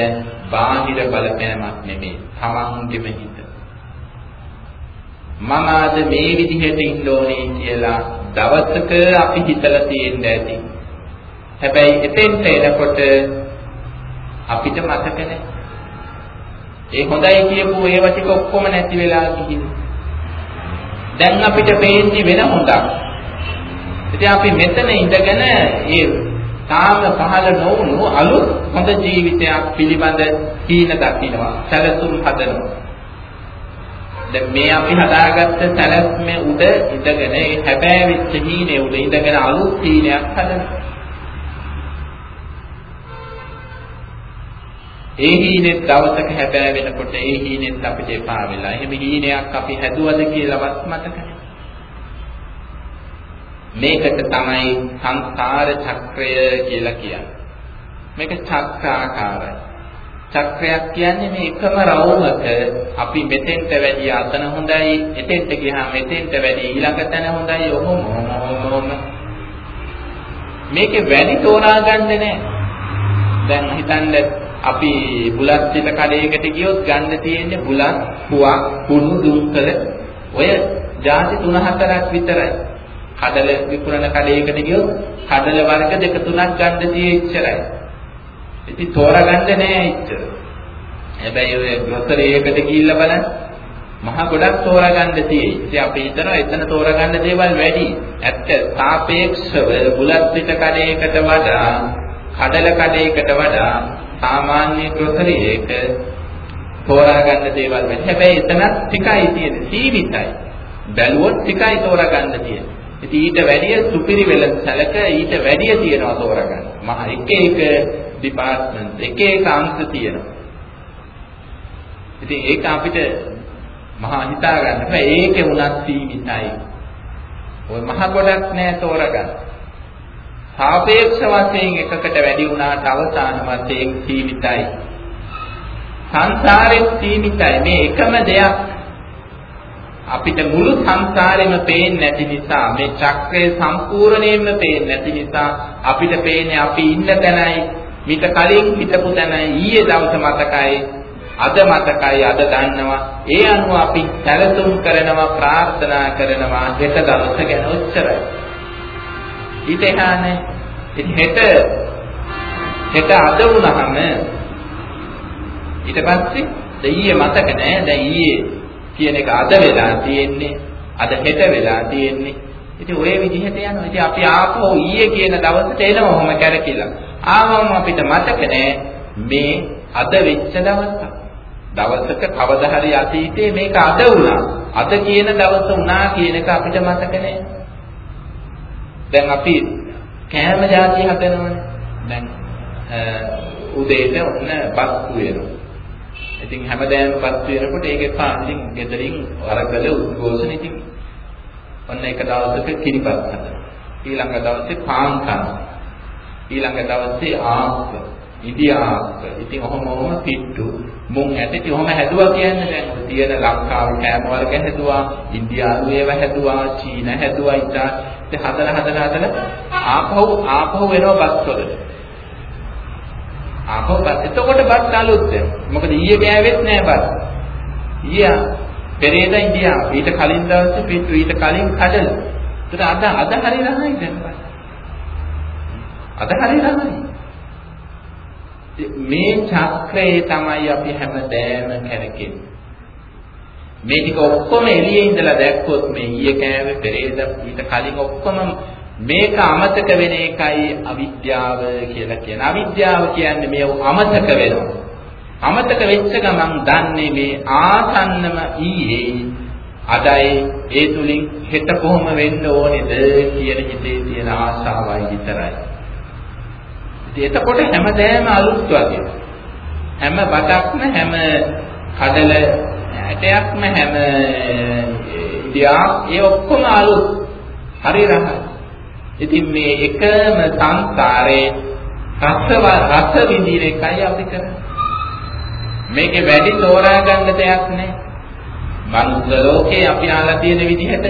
බාහිර බලපෑමක් නෙමෙයි. තමන්ගේම හිත. මම අද මේ විදිහට ඉන්න ඕනේ කියලා දවසක අපි හිතලා තියෙන්න ඇති. හැබැයි එතෙන්ට එනකොට අපිට මතක නැහැ. ඒ හොඳයි කියපු ඒවා ටික ඔක්කොම නැති වෙලා ගිහින්. දැන් අපිට පේන්නේ වෙන හොඳක්. ඉතින් අපි මෙතන ඉඳගෙන ඒ තාම පහළ නොවුණු අලුත් හොඳ ජීවිතයක් පිළිබඳ කීන දකින්නවා. සැලසුම් හදනවා. දැන් මේ අපි හදාගත්ත සැලැස්මේ උඩ ඉඳගෙන ඒ හැබෑ වෙච්ච හීනේ උඩ ඉඳගෙන අලුත් හීනයක් හදනවා. ඒ හීනෙත් දවසක හැබෑ වෙනකොට ඒ හීනෙත් අපිට එපා වෙලා. එහෙම හීනයක් අපි හැදුවද කියලාවත් මතක මේකට තමයි සංසාර චක්‍රය කියලා කියන්නේ. මේක චක්‍රාකාරයි. චක්‍රයක් කියන්නේ මේ එකම රවුමක අපි මෙතෙන්ට වැඩි අතන හොඳයි එතෙන්ට ගියාම මෙතෙන්ට වැඩි ඊළඟ තැන හොඳයි ඔහොම ඔහොම මේකේ වැඩි තෝරා ගන්න නෑ. දැන් හිතන්න අපි බුලත් පිට කඩේකට ගියොත් ගන්න තියෙන්නේ බුලත් පුවක් කුණු දුම්කල. ඔය ಜಾති 3-4ක් විතරයි. කඩල විකුණන කඩේකට ගියොත් කඩල වර්ග දෙක තුනක් ගන්න තියෙ ඉච්චරයි ඉතින් තෝරගන්න නෑ එච්චර. හැබැයි ඔය ග්‍රොසරි එකකට ගිහිල්ලා බලන්න මහ ගොඩක් තෝරගන්න තියෙයි. ඉතින් අපි හිතනවා එතන තෝරගන්න දේවල් වැඩි. ඇත්ත සාපේක්ෂව බුලත් පිට කඩේකට වඩා කඩල කඩේකට වඩා සාමාන්‍ය ග්‍රොසරි එක තෝරාගන්න දේවල් වැඩි. හැබැයි එතන ටිකයි තියෙන්නේ සීමිතයි. බැලුවොත් ටිකයි තෝරාගන්න තියෙන්නේ. ඉතින් ඊට වැඩිය සුපිරි වෙල සැලක ඊට වැඩිය තියනවා තෝරගන්න. මහ එක එක ඩිපාර්ට්මන්ට් එක එක අංශ තියෙනවා. ඉතින් ඒක අපිට මහා හිතා ගන්න බෑ ඒකේ උනත් සීමිතයි. ওই මහ ගොඩක් නෑ තෝරගන්න. සාපේක්ෂ වශයෙන් එකකට වැඩි වුණාට අවසාන වශයෙන් සීමිතයි. සංසාරෙත් සීමිතයි. මේ එකම දෙයක් අපිට මුළු සංසාරෙම පේන්නේ නැති නිසා මේ චක්‍රය සම්පූර්ණයෙන්ම පේන්නේ නැති නිසා අපිට පේන්නේ අපි ඉන්න තැනයි මිට කලින් හිටපු තැනයි ඊයේ දවස මතකයි අද මතකයි අද දන්නවා. ඒ අනුව අපි සැලසුම් කරනවා ප්‍රාර්ථනා කරනවා හෙට දවස ගැන උච්චරයි ඊට එහානේ ඉතින් හෙට හෙට අද වුණාම ඊට පස්සේ ඊයේ මතක නෑ. දැන් ඊයේ කියන එක අද වෙලා තියෙන්නේ අද හෙට වෙලා තියෙන්නේ. ඉතින් ඔය විදිහට යනවා. ඉතින් අපි ආපහු ඊයේ කියන දවසට එනවා ඔහොම කැරකිලා. ආවම අපිට මතක නෑ මේ අද වෙච්ච දවසක් දවසක කවදා හරි අතීතේ මේක අද වුණා. අද කියන දවස වුණා කියන එක අපිට මතක නෑ. දැන් අපි කෑම જાති හදනවනේ. දැන් උදේට ඔන්න බස් වෙනවා ඉතින් හැමදාම පත් වෙනකොට ඒකේ පාන්දින් ගෙදරින් වරකල උද්ඝෝෂණ ඉතින් ඔන්න එක දවසක කිරිපත් හදනවා. ඊළඟ දවසේ පාන් කනවා. ඊළඟ දවසේ ආස්ක, ඉදිආස්ක. ඉතින් ඔහොම ඔහොම පිට්ටු මුං ඇටටි ඔහොම හැදුවා කියන්නේ දැන් ඔය තියෙන ලංකාවේ කෑම වර්ග හැදුවා, ඉන්දියානු ඒවා හැදුවා, චීන හැදුවා, ඉතින් හදලා හදලා හදලා ආපහු ආපහු වෙනවා බස් වලට. ආපහු බත්. එතකොට බත් අලුත් මොකද ඊයේ ගෑවෙත් නෑ බත්. ඊයා පෙරේද ඉන්දියා ඊට කලින් දවසේ පිටු ඊට කලින් කඩල. ඒතර අද අද හරි රහයි දැන් බත්. අද හරි රහයි. මේ චක්‍රයේ තමයි අපි හැමදෑම කරකෙන්නේ. මේ ටික ඔක්කොම එළියේ ඉඳලා දැක්කොත් මේ ඊයේ කෑවේ පෙරේද ඊට කලින් ඔක්කොම මේක අමතක වෙන එකයි අවිද්‍යාව කියලා කියන. අවිද්‍යාව කියන්නේ මේ අමතක වෙනවා. අමතක වෙච්ච ගමන් දන්නේ මේ ආසන්නම ඊයේ අදයි ඒ තුලින් හෙට කොහොම වෙන්න ඕනේද කියන හිතේ තියෙන ආශාවයි විතරයි. ඉතින් එතකොට හැමදේම අලුත් වගේ. හැම බඩක්ම හැම කඩල ඇටයක්ම හැම ඉදියා ඒ ඔක්කොම අලුත්. හරි රහයි. ඉතින් මේ එකම සංසාරේ රසව රස විඳින එකයි අපි කරන්නේ. මේකේ වැඩි තෝරා ගන්න දෙයක් නැහැ. මනුස්ස ලෝකේ අපි අහලා තියෙන විදිහට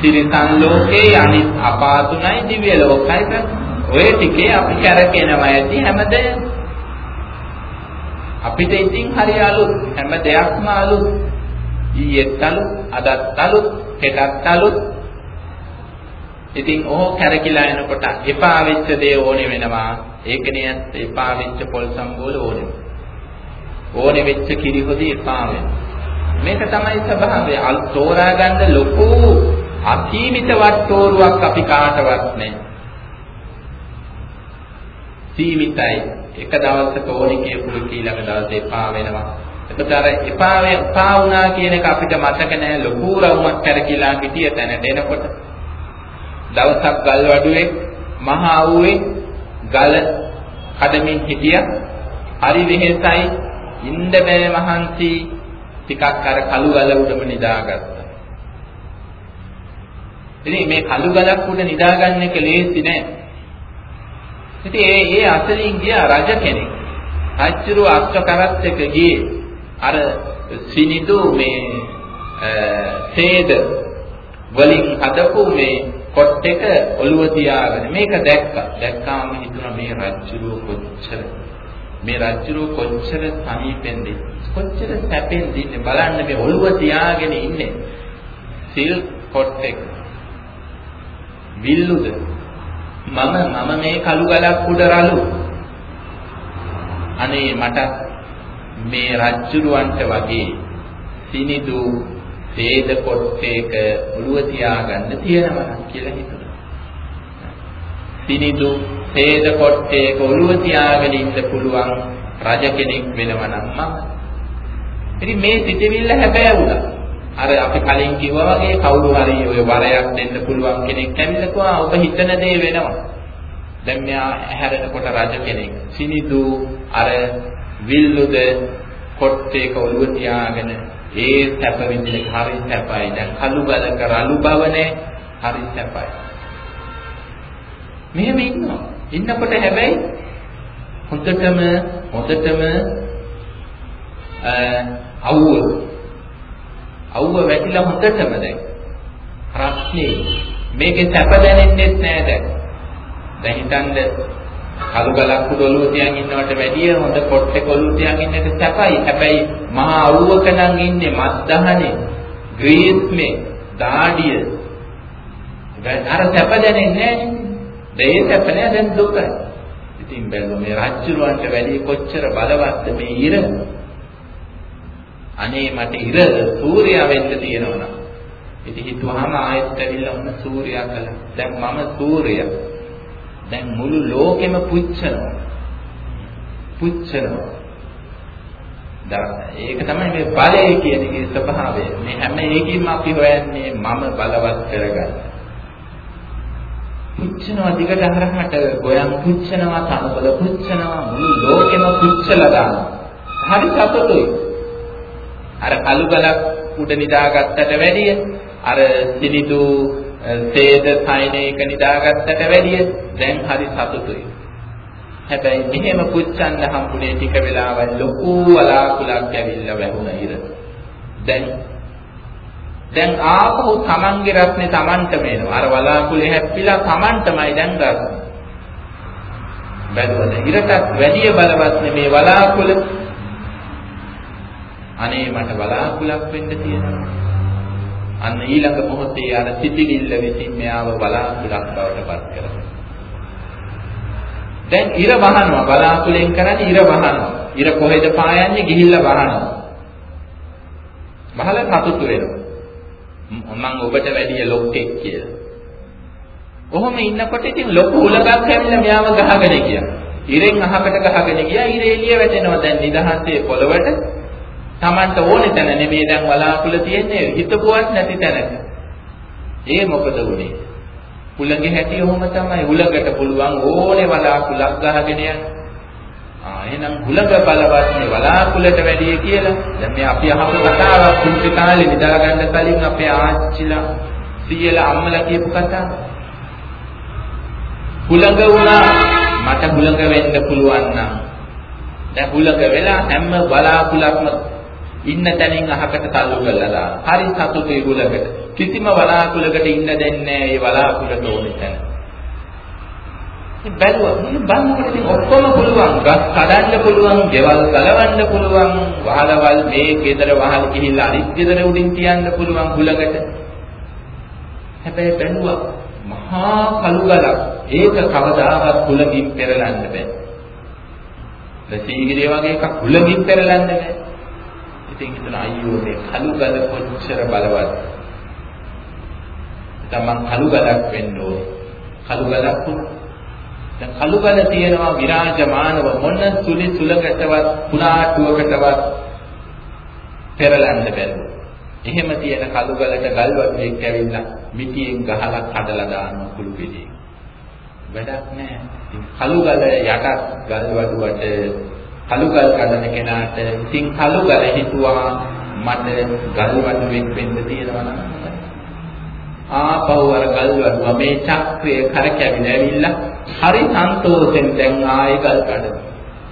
තිරිසන් ලෝකේ අනිත් අපාතුණයි දිව්‍ය ලෝකයි ඔය ටිකේ අපි කරකිනවා ඇති හැමදේම. අපිට ඉතින් හරි අලුත් හැම දෙයක්ම අලුත්. ඊයේත් අලුත් අදත් අලුත් හෙටත් අලුත් ඉතින් ඕක කැරකිලා එනකොට එපා වෙච්ච දේ ඕනේ වෙනවා. ඒකනේ එපා වෙච්ච පොල් සම්බෝල ඕනේ. ඕනේ වෙච්ච කිරිහොදි එපා වෙනවා. මේක තමයි ස්වභාවය. අල් තෝරා ගන්න ලොකු අසීමිත වට්ටෝරුවක් අපි කාටවත් නැහැ. සීමිතයි. එක දවසක ඕනේ කියපුළු ඊළඟ දවසේ එපා වෙනවා. එතකොට අර එපා එපා වුණා කියන එක අපිට මතක නැහැ. ලොකු රවුමක් කරකිලා හිටිය තැනට එනකොට දවසක් ගල් වඩුවේ මහා ආවුවේ ගල කඩමින් හිටියා. හරි වෙහෙසයි ඉන්න බෑ මහන්සි ටිකක් අර කළු ගල උඩම නිදාගත්තා. ඉතින් මේ කළු ගලක් උඩ නිදාගන්න එක ලේසි නෑ. ඉතින් ඒ ඒ අතරින් ගියා රජ කෙනෙක්. රජුරු අස්ව කරත් එක ගියේ අර සිනිදු මේ සේද වලින් හදපු මේ කොට් එක ඔළුව තියාගෙන මේක දැක්කා. දැක්කාම හිතුණා මේ රජ්ජුරුව කොච්චර මේ රජ්ජුරුව කොච්චර සමීපෙන්ද කොච්චර සැපෙන්ද ඉන්නේ බලන්න මේ ඔළුව තියාගෙන ඉන්නේ. සිල් කොට් එක. විල්ලුද මම මම මේ කළු ගලක් උඩ රළු. අනේ මට මේ රජ්ජුරුවන්ට වගේ සිනිදු වේද කොට්ටේක ඔළුව තියාගන්න තියෙනවා කියලා හිතුණා. සිනිදු වේද කොට්ටේක ඔළුව තියාගෙන ඉන්න පුළුවන් රජ කෙනෙක් වෙනවා නම් මම. ඉතින් මේ සිටිවිල්ල හැබෑ වුණා. අර අපි කලින් කිව්වා වගේ කවුරු හරි ඔය වරයක් දෙන්න පුළුවන් කෙනෙක් ඇවිල්ලා කිව්වා ඔබ හිතන දේ වෙනවා. දැන් මෙයා ඇහැරෙනකොට රජ කෙනෙක්. සිනිදු අර විල්ලුද කොට්ටේක ඔළුව තියාගෙන ඒ සැප විඳින එක හරි සැපයි. දැන් කළු ගලක රළු බවනේ හරි සැපයි. මෙහෙම ඉන්නවා. ඉන්නකොට හැබැයි හොඳටම හොඳටම අවුව අවුව වැටිලා හොඳටම දැන් ප්‍රශ්නේ මේකේ සැප දැනෙන්නේ නැහැ දැන්. දැන් හිතන්න කළු ගලක් උඩ තියන් ඉන්නවට වැඩිය හොඳ පොට්ටේ කොළු තියන් ඉන්නක සැපයි. හැබැයි මහා අවුවක නම් ඉන්නේ මත්දහනේ, ග්‍රීස්මේ, දාඩිය. අර සැප දැනෙන්නේ නැහැ නේද? ඒ සැප නෑ දැන් දුකයි. ඉතින් බැලුවා මේ රාජ්‍යරුවන්ට වැඩි කොච්චර බලවත්ද මේ ඉර. අනේ මට ඉර සූර්යයා වෙන්න තියෙනවනම්. ඉතින් හිතුවාම ආයෙත් ඇවිල්ලා ඔන්න සූර්යයා කළා. දැන් මම සූර්යයා. දැන් මුළු ලෝකෙම පුච්චනවා. පුච්චනවා. ඒක තමයි මේ බලය කියන එකේ ස්වභාවය. මේ හැම එකකින්ම අපි හොයන්නේ මම බලවත් කරගන්න. පුච්චනවා දිගට හරහට ගොයන් පුච්චනවා තනබල පුච්චනවා මුළු ලෝකෙම පුච්චලා දානවා. හරි සතුටුයි. අර කළු ගලක් උඩ නිදාගත්තට වැඩිය අර සිනිදු සේද සයිනේක නිදාගත්තට වැඩිය දැන් හරි සතුටුයි. හැබැයි මෙහෙම පුච්චන්න හම්බුනේ ටික වෙලාවක් ලොකු වලාකුලක් ඇවිල්ලා වැහුණ ඉර. දැන් දැන් ආපහු Tamange රත්නේ Tamanටම එනවා. අර වලාකුලේ හැප්පිලා Tamanටමයි දැන් රත්නේ. බැලුවද? ඉරටත් වැඩි බලවත් නෙමේ වලාකුල. අනේ මට වලාකුලක් වෙන්න තියෙනවා. අන්න ඊළඟ මොහොතේ අර සිතිවිල්ල විසින් මෙයාව බලාකුලක් බවට පත් කරනවා. දැන් ඉර වහනවා බලාකුලෙන් කරන්නේ ඉර වහනවා. ඉර කොහෙද පායන්නේ ගිහිල්ලා වහනවා. වහලා සතුටු වෙනවා. මම ඔබට වැඩිය ලොක්ෙක් කියලා. කොහොම ඉන්නකොට ඉතින් ලොකු උලගක් ඇවිල්ලා මෙයාව ගහගෙන ගියා. ඉරෙන් අහකට ගහගෙන ගියා. ඉර එළිය වැටෙනවා දැන් නිදහසේ පොළවට. Tamanට ඕනේ තැන නෙමෙයි දැන් වලාකුළ තියෙන්නේ හිතපුවත් නැති තැනක. ඒ මොකද උනේ? උලගේ හැටි ඔහොම තමයි. උලකට පුළුවන් ඕනේ වලාකුළක් ගහගෙන යන්න. ආ එහෙනම් උලක බලවත් මේ වලාකුළට වැඩි කියලා. දැන් මේ අපි අහපු කතාවක් කුංචි කාලේ නිදා ගන්න කලින් අපේ ආච්චිලා සීයලා අම්මලා කියපු කතාව. හුලඟ වුණා මට හුලඟ වෙන්න පුළුවන් නම් දැන් හුලඟ වෙලා හැම බලාකුලක්ම ඉන්න තැනින් අහකට තල්ලු කරලා දාන. හරි සතුටුයි හුලඟට. කිසිම බලාකුලකට ඉන්න දෙන්නේ නැහැ මේ බලාකුලට ඕනේ තැන. ඉතින් බැලුවා මොන බන්නකොට ඉතින් ඔක්කොම පුළුවන්. ගස් කඩන්න පුළුවන්, ගෙවල් ගලවන්න පුළුවන්, වහලවල් මේ ගෙදර වහල් ගිහිල්ලා අනිත් ගෙදර උඩින් තියන්න පුළුවන් හුලඟට. හැබැයි බැලුවා මහා කළු ගලක්. ඒක කවදාවත් හුලඟින් පෙරලන්න බෑ. රසීගිරිය වගේ එකක් හුලඟින් පෙරලන්න බෑ. ඉතින් හිතන අයියෝ මේ කළු ගල කොච්චර බලවත්. තමන් කළු ගලක් වෙන්න ඕනේ. කළු ගලක් වුණා. දැන් කළු ගල තියෙනවා විරාජමානව මොන සුලි සුලකටවත් පුනාටුවකටවත් පෙරලන්න බැරුව. එහෙම තියෙන කළු ගලට ගල් වතුරෙක් ඇවිල්ලා මිටියෙන් ගහලා කඩලා දානවා කුළු පිළිේ. වැඩක් නැහැ. ඉතින් කළු ගල යටත් ගල් වඩුවට කළු ගල් කඩන කෙනාට ඉතින් කළු ගල හිතුවා මට ගල් වඩුවෙක් වෙන්න තියෙනවා නම් ආපහු අර ගල් වඩුව මේ චක්‍රය කරකැවිලා ඇවිල්ලා හරි සන්තෝෂෙන් දැන් ආයෙ ගල් කඩන.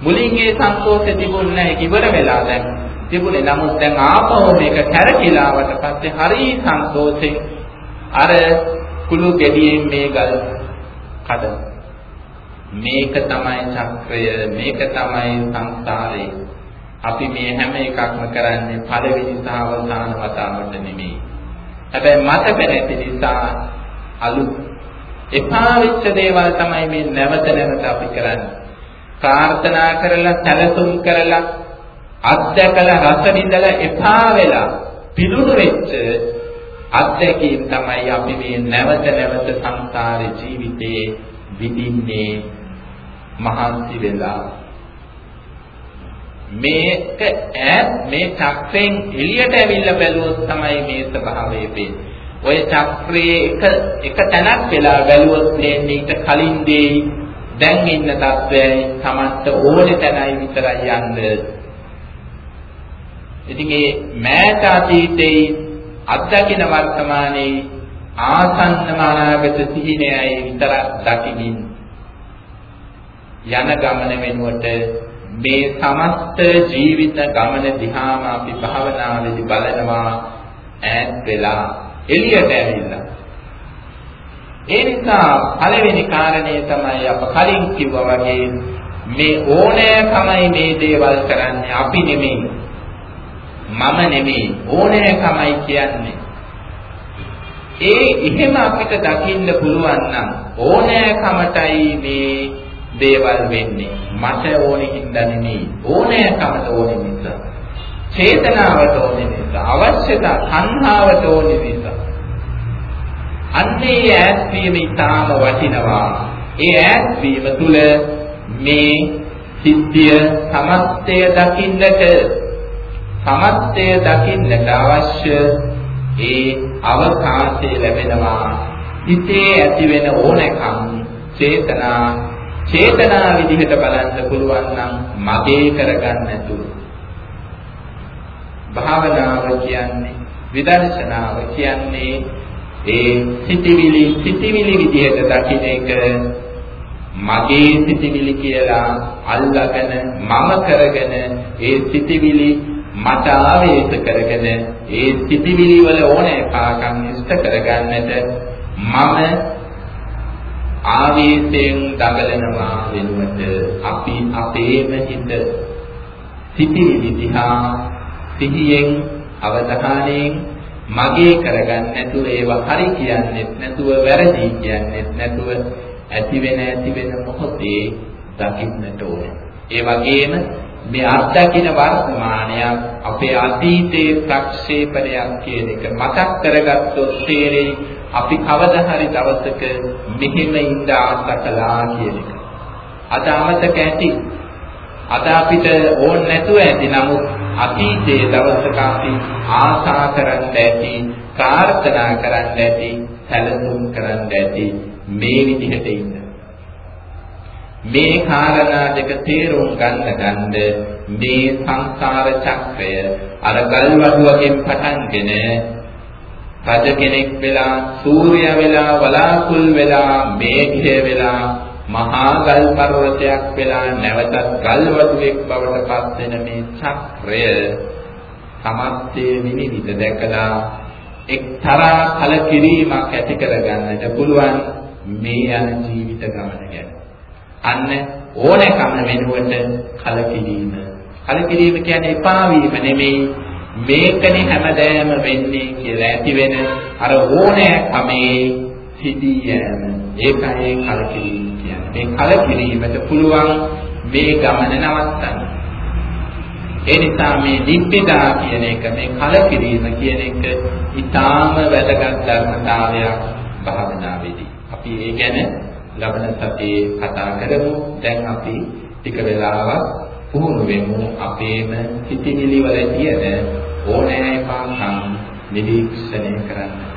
මුලින් ඒ සන්තෝෂෙ තිබුණ නැහැ ඉවර වෙලා දැන් තිබුණේ නමුත් දැන් ආපහු මේක කැරකිලාවට පස්සේ හරි සන්තෝෂෙන් අර කුළු ගෙඩියෙන් මේ ගල් කඩන. මේක තමයි චක්‍රය මේක තමයි සංසාරේ අපි මේ හැම එකක්ම කරන්නේ පළවෙනි සහ අවසාන වතාවට නෙමෙයි. හැබැයි මතක නැති නිසා අලුත් එපා වෙච්ච දේවල් තමයි මේ නැවත නැවත අපි කරන්නේ. ප්‍රාර්ථනා කරලා සැලසුම් කරලා අත්දැකලා රස විඳලා එපා වෙලා පිළුණු වෙච්ච අත්දැකීම් තමයි අපි මේ නැවත නැවත සංසාරේ ජීවිතේ විඳින්නේ මහන්සි වෙලා මේක ඈත් මේ චක්‍රයෙන් එළියට ඇවිල්ලා බැලුවොත් තමයි මේ ස්වභාවය පේන්නේ. ඔය චක්‍රයේ එක එක තැනක් වෙලා බැලුවොත් තේන්නේ ඊට කලින් දෙයි දැන් ඉන්න තත්වයයි Tamanට ඕනේ තැනයි විතරයි යන්න. ඉතින් මේ මෑත අතීතයේ අත්දකින වර්තමානයේ ආසන්නම අනාගත සිහිනයයි විතර දකිමින් යන ගමන වෙනුවට මේ සමස්ත ජීවිත ගමන දිහාම අපි භාවනාවේදී බලනවා ඈත් වෙලා එළියට ඇවිල්ලා. ඒ නිසා පළවෙනි කාරණය තමයි අප කලින් කිව්වා වගේ මේ ඕනෑකමයි මේ දේවල් කරන්නේ අපි නෙමෙයි. මම නෙමෙයි. ඕනෑකමයි කියන්නේ. ඒ එහෙම අපිට දකින්න පුළුවන් නම් ඕනෑකමටයි මේ දේවල් වෙන්නේ. මට ඕනේ හින්දා නෙමෙයි ඕනෑකමට ඕනේ නිසා. චේතනාවට ඕනේ නිසා. අවශ්‍යතා සංහාවට ඕනේ නිසා. අන්නේ ඈත් වීම ඊටාම වටිනවා. ඒ ඈත් වීම තුල මේ සිද්ධිය සමස්තය දකින්නට සමස්තය දකින්නට අවශ්‍ය ඒ අවකාශය ලැබෙනවා. හිතේ ඇතිවෙන ඕනෑකම් චේතනා චේතනා විදිහට බලන්න පුළුවන් නම් මගේ කරගන්න නැතුව. භාවනාව කියන්නේ විදර්ශනාව කියන්නේ ඒ සිටිවිලි සිටිවිලි විදිහට දකින්න එක මගේ සිටිවිලි කියලා අල්ලාගෙන මම කරගෙන ඒ සිටිවිලි මට ආවේශ කරගෙන ඒ සිටිවිලි වල ඕනේ කාකම් ඉෂ්ට කරගන්නට මම ආවේශයෙන් දඟලනවා වෙනුවට අපි අපේම හිත සිටිවිලි දිහා සිහියෙන් අවධානයෙන් මගේ කරගන්න නැතුව ඒවා හරි කියන්නෙත් නැතුව වැරදි කියන්නෙත් නැතුව ඇති වෙන ඇති වෙන මොහොතේ දකින්නට ඕනේ. ඒ වගේම මේ අත්දකින වර්තමානයක් අපේ අතීතයේ ප්‍රක්ෂේපණයක් කියන එක මතක් කරගත්තොත් තේරෙයි අපි කවදා හරි දවසක මෙහෙම ඉඳ ආසකලා කියන එක. අද අමතක ඇති. අද අපිට ඕන නැතුව ඇති නමුත් අතීතයේ දවසක අපි ආසා කරන්න ඇති, ප්‍රාර්ථනා කරන්න ඇති, සැලසුම් කරන්න ඇති මේ විදිහට ඉන්න. මේ කාරණා දෙක තේරුම් ගන්න ගන්න මේ සංසාර චක්‍රය අර ගල්වඩුවකින් පටන්ගෙන රජ කෙනෙක් වෙලා සූර්ය වෙලා වලාකුල් වෙලා මේඝය වෙලා මහා ගල් පර්වතයක් වෙලා නැවතත් ගල් වඩුවෙක් බවට පත් වෙන මේ චක්‍රය සමස්තයේ විනිවිද දැකලා එක්තරා කලකිරීමක් ඇති කරගන්නට පුළුවන් මේ යන ජීවිත ගමන ගැන. අන්න ඕනෑකම වෙනුවට කලකිරීම. කලකිරීම කියන්නේ එපා වීම නෙමෙයි මේකනේ හැමදෑම වෙන්නේ කියලා ඇති වෙන අර ඕනෑකමේ සිටී යෑම. ඒකයි කලකිරීම කියන්නේ. මේ කලකිරීමට පුළුවන් මේ ගමන නවත්තන්න. ඒ නිසා මේ නිබ්බිදා කියන එක මේ කලකිරීම කියන එක ඊටාම වැදගත් ධර්මතාවයක් භාවනාවේදී. අපි ඒ ගැන ලබන සතියේ කතා කරමු. දැන් අපි ටික වෙලාවක් පුහුණු වෙමු අපේම සිතිවිලි වල තියෙන ඕනෑකම් නිරීක්ෂණය කරන්න.